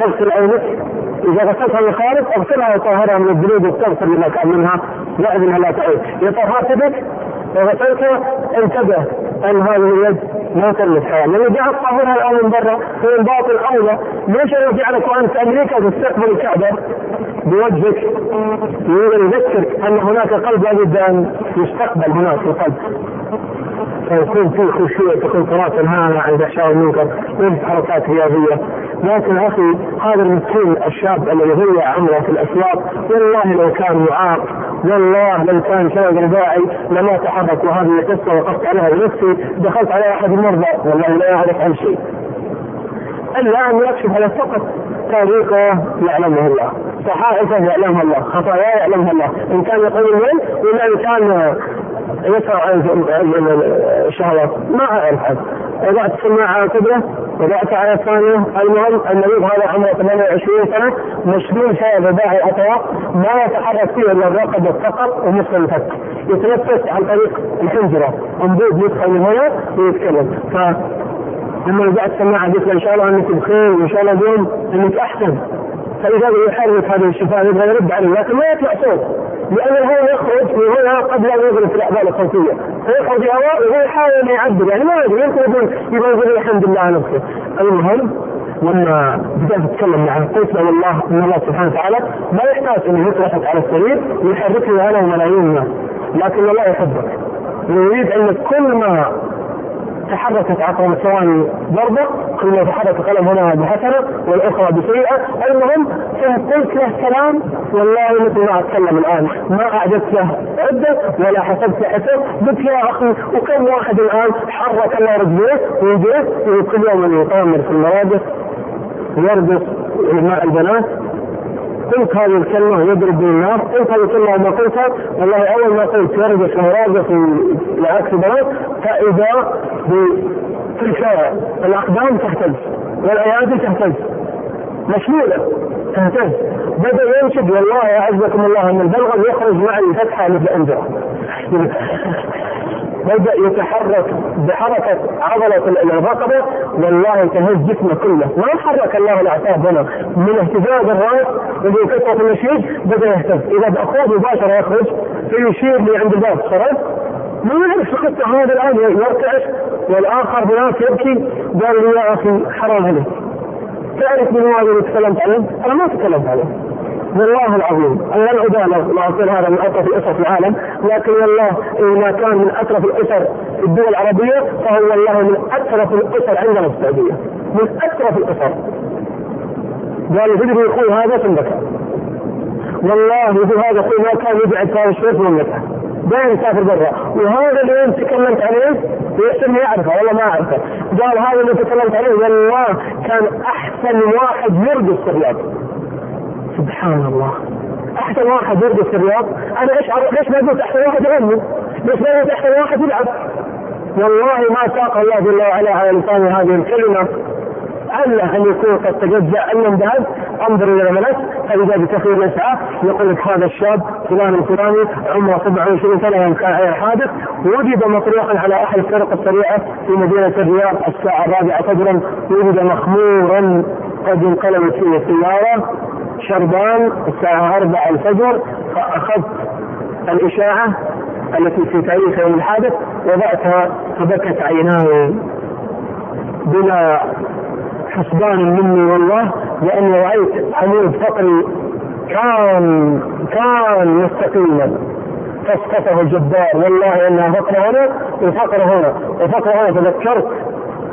تغسل عينك إذا غسلتها من خارج أغسلها وطهرها من الذنوب واستغفر لما كان منها. لا انها لا تعود اذا طهرت يدك وغسلتها انتبه أن هذه اليد ما تلمس حيوان لأنه جعل طهرها الآن من برا فمن باطل اولى ليش أنا جعلك وانت أمريكا تستقبل الكعبة؟ بوجهك. يذكرك أن هناك قلب لابد ان يستقبل هناك القلب. فيكون في خشوع تكون صلاة تنهانا عن الفحشاء والمنكر ليست حركات رياضية. لكن أخي هذا المسكين الشاب الذي ضيع عمره في الأسواق والله لو كان يعاق والله لو كان شاب رباعي لما تحرك وهذه قصه وقفت عليها بنفسي دخلت على أحد المرضى والله لا يعرف عن شيء. الآن يكشف على فقط تاريخه يعلمه الله. صحائفة يعلمها الله خطاياه يعلمها الله. إن كان يقول الليل ولا ان كان يسرع عن الشهوات ما عنه وضعت السماعه على كبره وضعت على الثانية المهم المريض هذا عمره 28 سنة مشلول شيء رباعي اطواق ما يتحرك فيه إلا الرقبة فقط ونصف الفك يتنفس عن طريق الحنجرة. أنبوب يدخل من هنا ويتكلم. ف لما وضعت السماعه قلت له إن شاء الله أنك بخير وإن شاء الله اليوم أنك أحسن. فإذا يحرك هذا الشفاء يبغى يرد عليه لكن ما يطلع صوت. لأن الهواء يخرج من هنا قبل أن يضرب في الصوتية. فيخرج هواء وهو يحاول يعبر. يعني ما يدري يمكن يقول يقول الحمد لله على نفسه. المهم لما بدأت أتكلم معه قلت له والله أن الله سبحانه وتعالى ما يحتاج انه يطرحك على السرير ويحركني أنا وملايين الناس لكن الله يحبك. ويريد انك كل ما تحركت عقرب ثواني ضربه كل يتحرك قلم هنا بحسنه والأخرى بسيئه المهم قلت له كلام والله مثل ما أتكلم الآن. ما اعددت له عدة ولا حسبت حسب قلت يا أخي وكم واحد الآن حرك الله رجليه ويديه وكل يوم يطامر في المواقف ويرقص مع البنات. قلت هذه الكلمة يضرب به النار قلت هذه الكلمة وما قلتها والله أول ما قلت يرقص ويراقص العكس البنات فإذا بتلك الأقدام تهتز والأيادي تهتز مشلولة تهتز بدأ ينشد والله أعزكم الله أن البلغم يخرج مع الفتحة مثل أنجرة بدأ يتحرك بحركة عضلة الرقبة والله تهز جسمه كله. ما حرك الله الأعصاب هنا. من اهتزاز الرأس وبكثرة النشيج بدأ يهتز. إذا بأخوه مباشرة يخرج فيشير لي عند الباب. خرج ما يعرف القصة هذا الآن. يرتعش والآخر هناك يبكي. قال لي يا أخي حرام عليك. تعرف من هذا اللي تكلمت عنه؟ أنا ما تكلمت عنه. والله العظيم أنا لن أبالغ لا أقول هذا من أطرف الاسر في العالم لكن والله ما كان من أطرف الأسر في الدول العربية فهو والله من أطرف الأسر عندنا في السعودية من أطرف الأسر. قال تدري أخوي هذا في المكان والله يقول هذا أخوي ما كان يبعد هذا الشيء في المملكه دائما يسافر برا. وهذا اللي أنت تكلمت عليه يحسن يعرفه والله ما أعرفه. قال هذا اللي تكلمت عليه والله كان أحسن واحد يرقص في الرياض سبحان الله. أحسن واحد يرقص في الرياض. أنا اشعر ليش ما قلت أحسن واحد يغني؟ ليش ما قلت أحسن واحد يلعب؟ والله ما ساق الله جل وعلا على لسان هذه الكلمة. ألا أن يكون قد تجزأ أن انبهز انظر إلى الملك. فإذا بتخير الاسعاف يقول لك هذا الشاب فلان الفلاني عمره 27 سنة يوم كان الحادث وجد مطروحا على أحد الفرق السريعة في مدينة الرياض الساعة الرابعة فجرا وجد مخمورا قد انقلبت فيه السيارة. شربان الساعة 4 الفجر فأخذت الإشاعة التي في تاريخ يوم الحادث وضعتها فبكت عيناي بلا حسبان مني والله لأني رأيت عمود فقري كان كان مستقيما. فاسقطه الجبار والله انها فقره هنا وفقره هنا وفقره هنا. تذكرت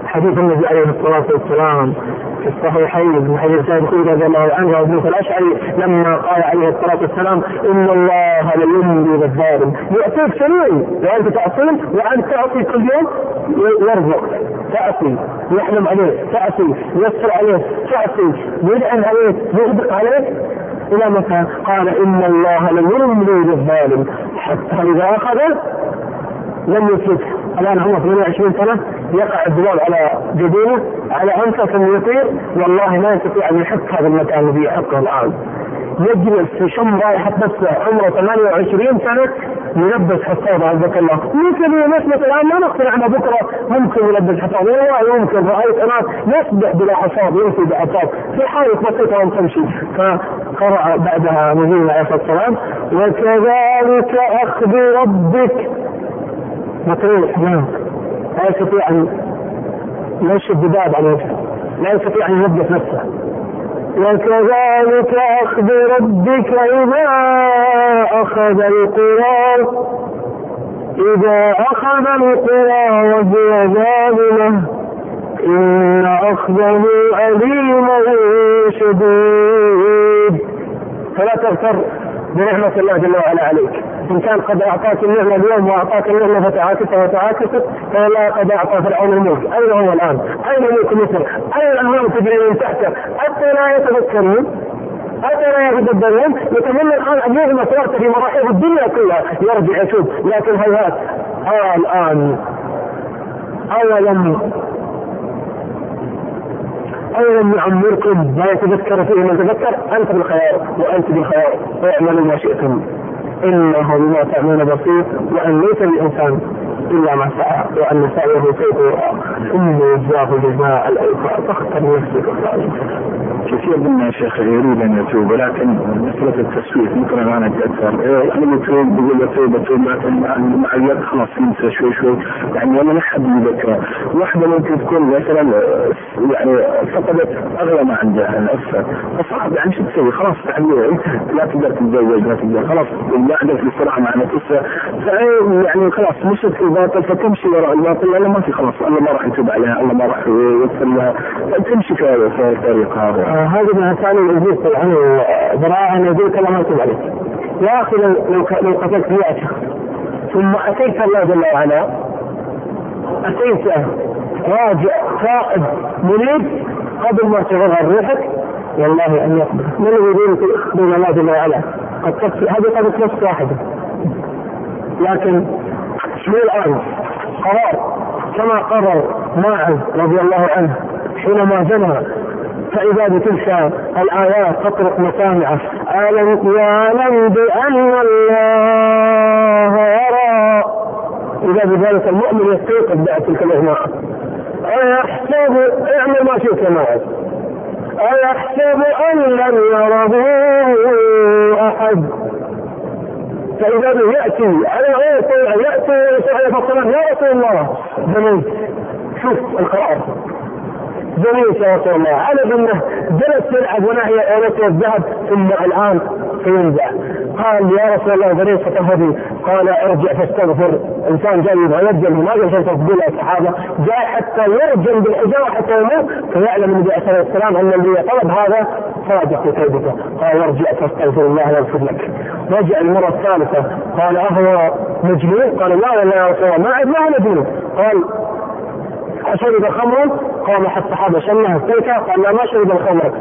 حديث النبي عليه الصلاة والسلام في الصحيحين من حديث سيد خالد رضي الله عنه وابن الأشعري لما قال عليه الصلاة والسلام إن الله ليملي بالظالم يعطيك سريع وأنت تعصيه وأنت تعصي كل يوم يرزق. تعصي يحلم عليك تعصي يسر عليك تعصي يلعن عليك يغدق عليك. إلى متى؟ قال إن الله ليملي بالظالم حتى إذا أخذ لم يفلته الآن عمره 28 سنة يقع الذباب على جبينه على أنفه ثم يطير. والله ما يستطيع أن يحك هذا المكان الذي يحكه الآن. يجلس يشم رائحة نفسه عمره 28 سنة يلبس حصاد عزك الله ممكن نسبة الآن ما نقتنع أن بكرة. ممكن يلبس حصاد والله يمكن. رأيت أناس يسبح بلا حصاد يمشي بحصاد في حالة بسيطة وأن تمشي. فقرأ بعدها نبينا عليه الصلاة والسلام وكذلك أخذ ربك مطروح نعم. لا يستطيع أن يمشي الذباب على نفسه لا يستطيع أن ينظف نفسه. وكذلك أخذ ربك إذا أخذ القرى. إذا أخذ القرى وهي ظالمة إن أخذه أليم شديد. فلا تغتر. بنعمة الله جل وعلا عليك إن كان قد أعطاك النعمة اليوم وأعطاك النعمة فتعاكست وتعاكست فلا قد أعطى فرعون الملك أين هو الآن؟ أين ملك مصر؟ أين الأنهار تجري من تحته؟ حتى لا يتذكرون حتى لا يتدبرون يتمنى الآن أن يغمس وقته في مراحل الدنيا كلها يرجع يتوب لكن هيهات آه الآن اولم أولم يعمركم ما يتذكر فيه من تذكر أنت بالخيار وأنت بالخيار. واعملوا ما شئتم. إنه بما تعملون بصير وأن ليس للإنسان إلا ما سعى وأن سعيه سوف يرى ثم يجزاه جزاء الأوفى فاختر نفسك. كثير منا يا شيخ يريد ان يتوب ولكن مسألة التسويف ممكن أنا اتاثر يعني يتوب يقول اتوب اتوب لكن مع الوقت خلاص ينسى شوي شوي. يعني ولا ما حد يذكره. واحدة ممكن تكون مثلا يعني فقدت أغلى ما عندها نفسها فصعب يعني شو تسوي؟ خلاص يعني لا تقدر تتزوج لا تقدر. خلاص ما عندك الاستراحه مع نفسها. يعني خلاص مشت في الباطل فتمشي وراء الباطل. لأنه ما في خلاص الله ما راح يتوب عليها الله ما راح يغفر لها. تمشي في الطريق هذا هذه من اساليب الابليس طبعا ذراعا يقول كما ما يكتب عليك يا أخي لو لو قتلت 100 شخص ثم أتيت الله جل وعلا أتيت راجع تائب منيب قبل ما تظهر روحك والله أن يقبل. من الذي بين الله جل وعلا؟ قد تكفي هذه قد نفس واحدة. لكن شو الآن؟ قرار. كما قرر ماعز رضي الله عنه حينما جنى فإذا بتلك الآيات تطرق مسامعه ألم يعلم بأن الله يرى. إذا بذلك المؤمن يستيقظ بعد تلك الإغماء أيحسب؟ اعمل ما شئت معه أيحسب أن لم يره أحد؟ فإذا به يأتي على غير يأتي عليه الصلاة يا رسول الله. بنيت شوف القرار جميل رسول الله على انه جلس يلعب ونهي اورته الذهب ثم الآن سينزع. قال يا رسول الله بني فتهدي قال ارجع فاستغفر. إنسان جاي يبغى يرجم ما قال شيء الصحابه جاء حتى يرجم بالحجارة حتى يموت فيعلم النبي عليه الصلاة والسلام أن الذي طلب هذا صادق في قال ارجع فاستغفر الله يغفر لك. رجع المرة الثالثة. قال أهو مجنون. قال لا والله يا رسول الله ما ما هو مجنون. قال أشرب خمرا قام الصحابة شمها السيكة قال لا ما شرب الخمر.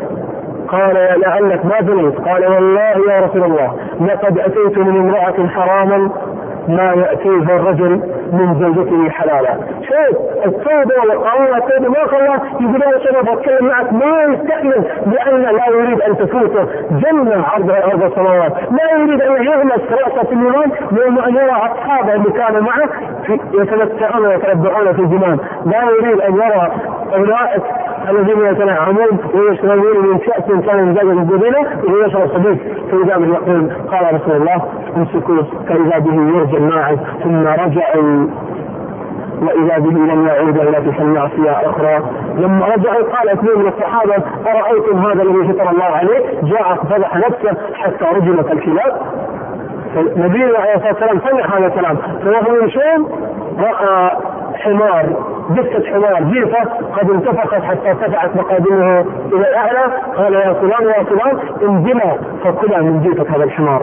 قال لعلك ما بنيت قال والله يا رسول الله لقد أتيت من امرأة حراما ما يأتيه الرجل من زوجته حلالا. شوف التوبة والقانون التوبة ما خلاه يقول أنا شباب أتكلم معك. ما يستحمل لأن لا يريد أن تفوته. جنة عرضها أرض السماوات لا يريد أن يغمس رأسه في اليمين لأنه أن يرى أصحابه اللي كانوا معه يتمتعون ويتربعون في الجنان لا يريد أن يرى أولئك الذين يتنعمون ويشربون من كأس كان مزاجا بالبدنة ويشرب صديق فإذا به يقول قال رسول الله أمسكوا فإذا به يرجى الماعز ثم رجعوا وإذا به لم يعود إلى تلك المعصية أخرى. لما رجعوا قال اثنين من الصحابة أرأيتم هذا الذي ستر الله عليه؟ جاء فضح نفسه حتى رجمت الكلاب. فنبينا عليه الصلاة والسلام سمع هذا الكلام. فوهو يمشون رأى حمار جثة حمار جيفة قد انتفخت حتى ارتفعت مقادمه إلى الأعلى. قال يا فلان يا فلان انزلا فكلا من جيفة هذا الحمار.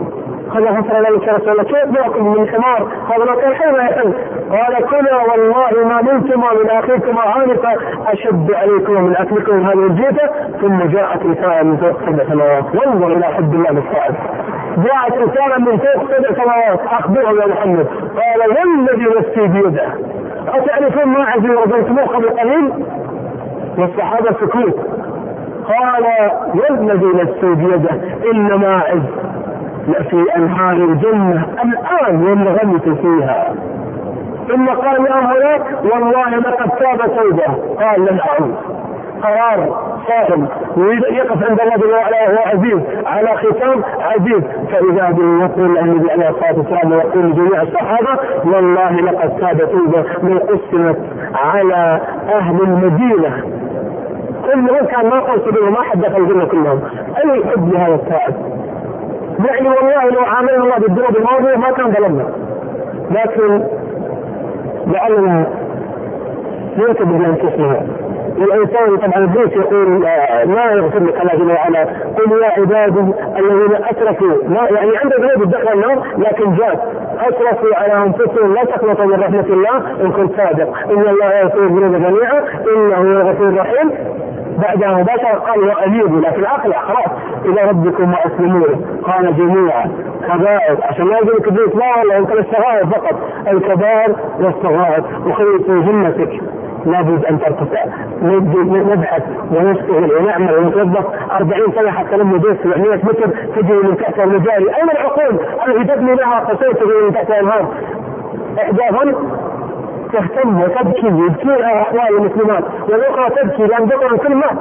قال فصل ذلك يا رسول الله كيف ناكل من حمار؟ هذا ما كان حين يحل. قال كلا والله ما نلتما من اخيكما عانقا أشد عليكم من أكلكم هذه الجيفة. ثم جاءت رسالة من فوق سبع سماوات. وانظر إلى حب الله بالصائب جاءت رسالة من فوق سبع سماوات. اخبره يا محمد. قال والذي نفسي بيده. أتعرفون ما عزي ورجلتموه قبل قليل؟ والصحابة سكوت. قال والذي نفسي بيده انما عز في أنهار الجنة الآن ينغمس فيها. ثم قال يا هناك والله لقد تاب توبة. قال لن أعود. قرار صائم يريد يقف عند الله جل وعلا وهو عزيز على ختام عزيز. فإذا به يقول النبي عليه الصلاة والسلام ويقول لجميع الصحابة والله لقد تاب توبه لو قسمت على أهل المدينة. كلهم كان ما قصدوا ما حد دخل الجنة كلهم. أي حب لهذا التائب يعني والله لو عاملنا الله بالذنوب الماضية ما كان ظلمنا. لكن لعلنا ننتبه لأنفسنا. والإنسان طبعا ابليس يقول ما يغفر لك الله جل وعلا. قل يا عبادي الذين أسرفوا. يعني عنده ذنوب دخل النار لكن جاء أسرفوا على أنفسهم. لا تقنطوا من رحمة الله إن كنت صادق. إن الله يغفر الذنوب جميعا. إنه هو الغفور الرحيم. بعدها مباشرة قال وأنيبوا لكن أقلع خلاص. إلى ربكم وأسلموا قال جميعا كبائر. عشان ما يقول إبليس لا والله أنت الصغائر فقط. الكبائر والصغائر وخلي في همتك لابد أن ترتفع نبحث ونشتغل ونعمل ونتوظف 40 سنة حتى لما جيت 700 متر تجري من تحت المجاري. أين العقول؟ التي تبني لها تجري من تحت الانهار إحداهن تهتم وتبكي يبكيها احوال المسلمات والأخرى تبكي لأن ذكر كل مات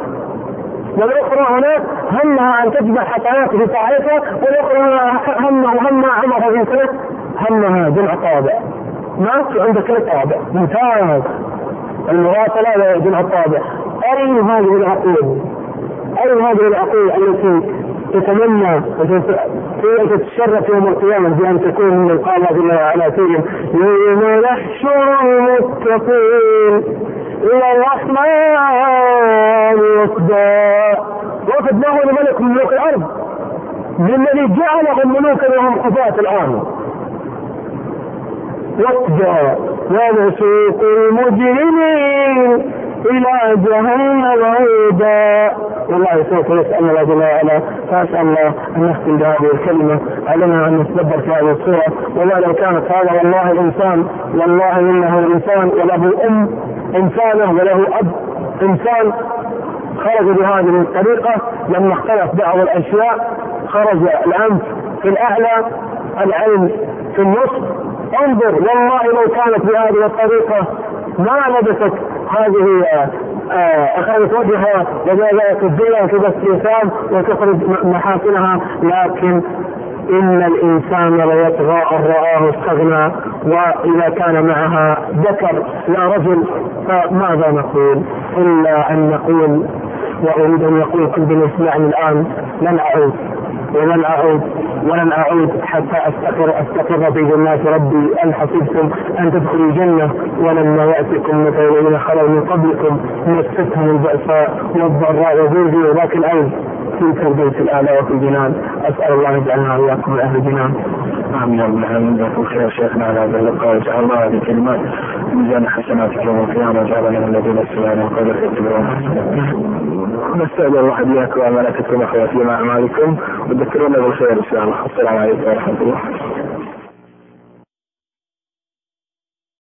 والأخرى هناك همها أن تجمع حسنات في طاعتها والأخرى همها همها عمر في سنه همها جمع طابع ما عندك طابع ممتاز. المواصله وجمع الطابع. اي هذه العقول؟ اي هذه العقول التي تتمنى وتتشرف يوم القيامة بأن تكون من الله جل وعلا فيهم؟ يوم نحشر المتقين إلى الرحمن وفدا وفد ما هو ملك من ملوك الأرض. للذي جعلهم ملوكا وهم قضاة الآن وفدا ونسوق المجرمين إلى جهنم بعيدا والله سوف يسال الله جل وعلا فأسأل الله أن نختم بهذه الكلمة. علينا أن نتدبر في هذه الصورة. وما لو كانت هذا والله إنسان والله إنه إنسان وله أم إنسانة وله أب إنسان خرج بهذه الطريقة. لما اختلف بعض الأشياء خرج الأنف في الأعلى العين في النصف انظر والله لو كانت بهذه الطريقة ما لبست هذه اخرجت وجهها وجاءت الدنيا الإنسان وتخرج محاسنها لكن إن الإنسان ليطغى أن رآه استغنى وإذا كان معها ذكر لا رجل فماذا نقول؟ إلا أن نقول وأريد أن يقول كل من يسمعني الآن لن أعود. ولن أعود ولن أعود حتى أستقر أستقر في جنات ربي. ان حسبتم أن تدخلوا الجنة؟ ولما ياتكم مثل الذين خلوا من قبلكم مستهم البأساء والضراء وزلزلوا ذاك العين في الفردوس الأعلى وفي الجنان. أسأل الله يجعلنا وإياكم من أهل الجنان. آمين. يا رب العالمين. جزاكم خير شيخنا على هذا اللقاء. جعل الله هذه الكلمات ميزان حسناتك يوم القيامة. وجعلنا من الذين استمعوا القول فيتبعون نستودع الله اياكم وامانتكم اخواتي مع أعمالكم. وذكرونا بالخير ان شاء الله السلام عليكم ورحمة الله.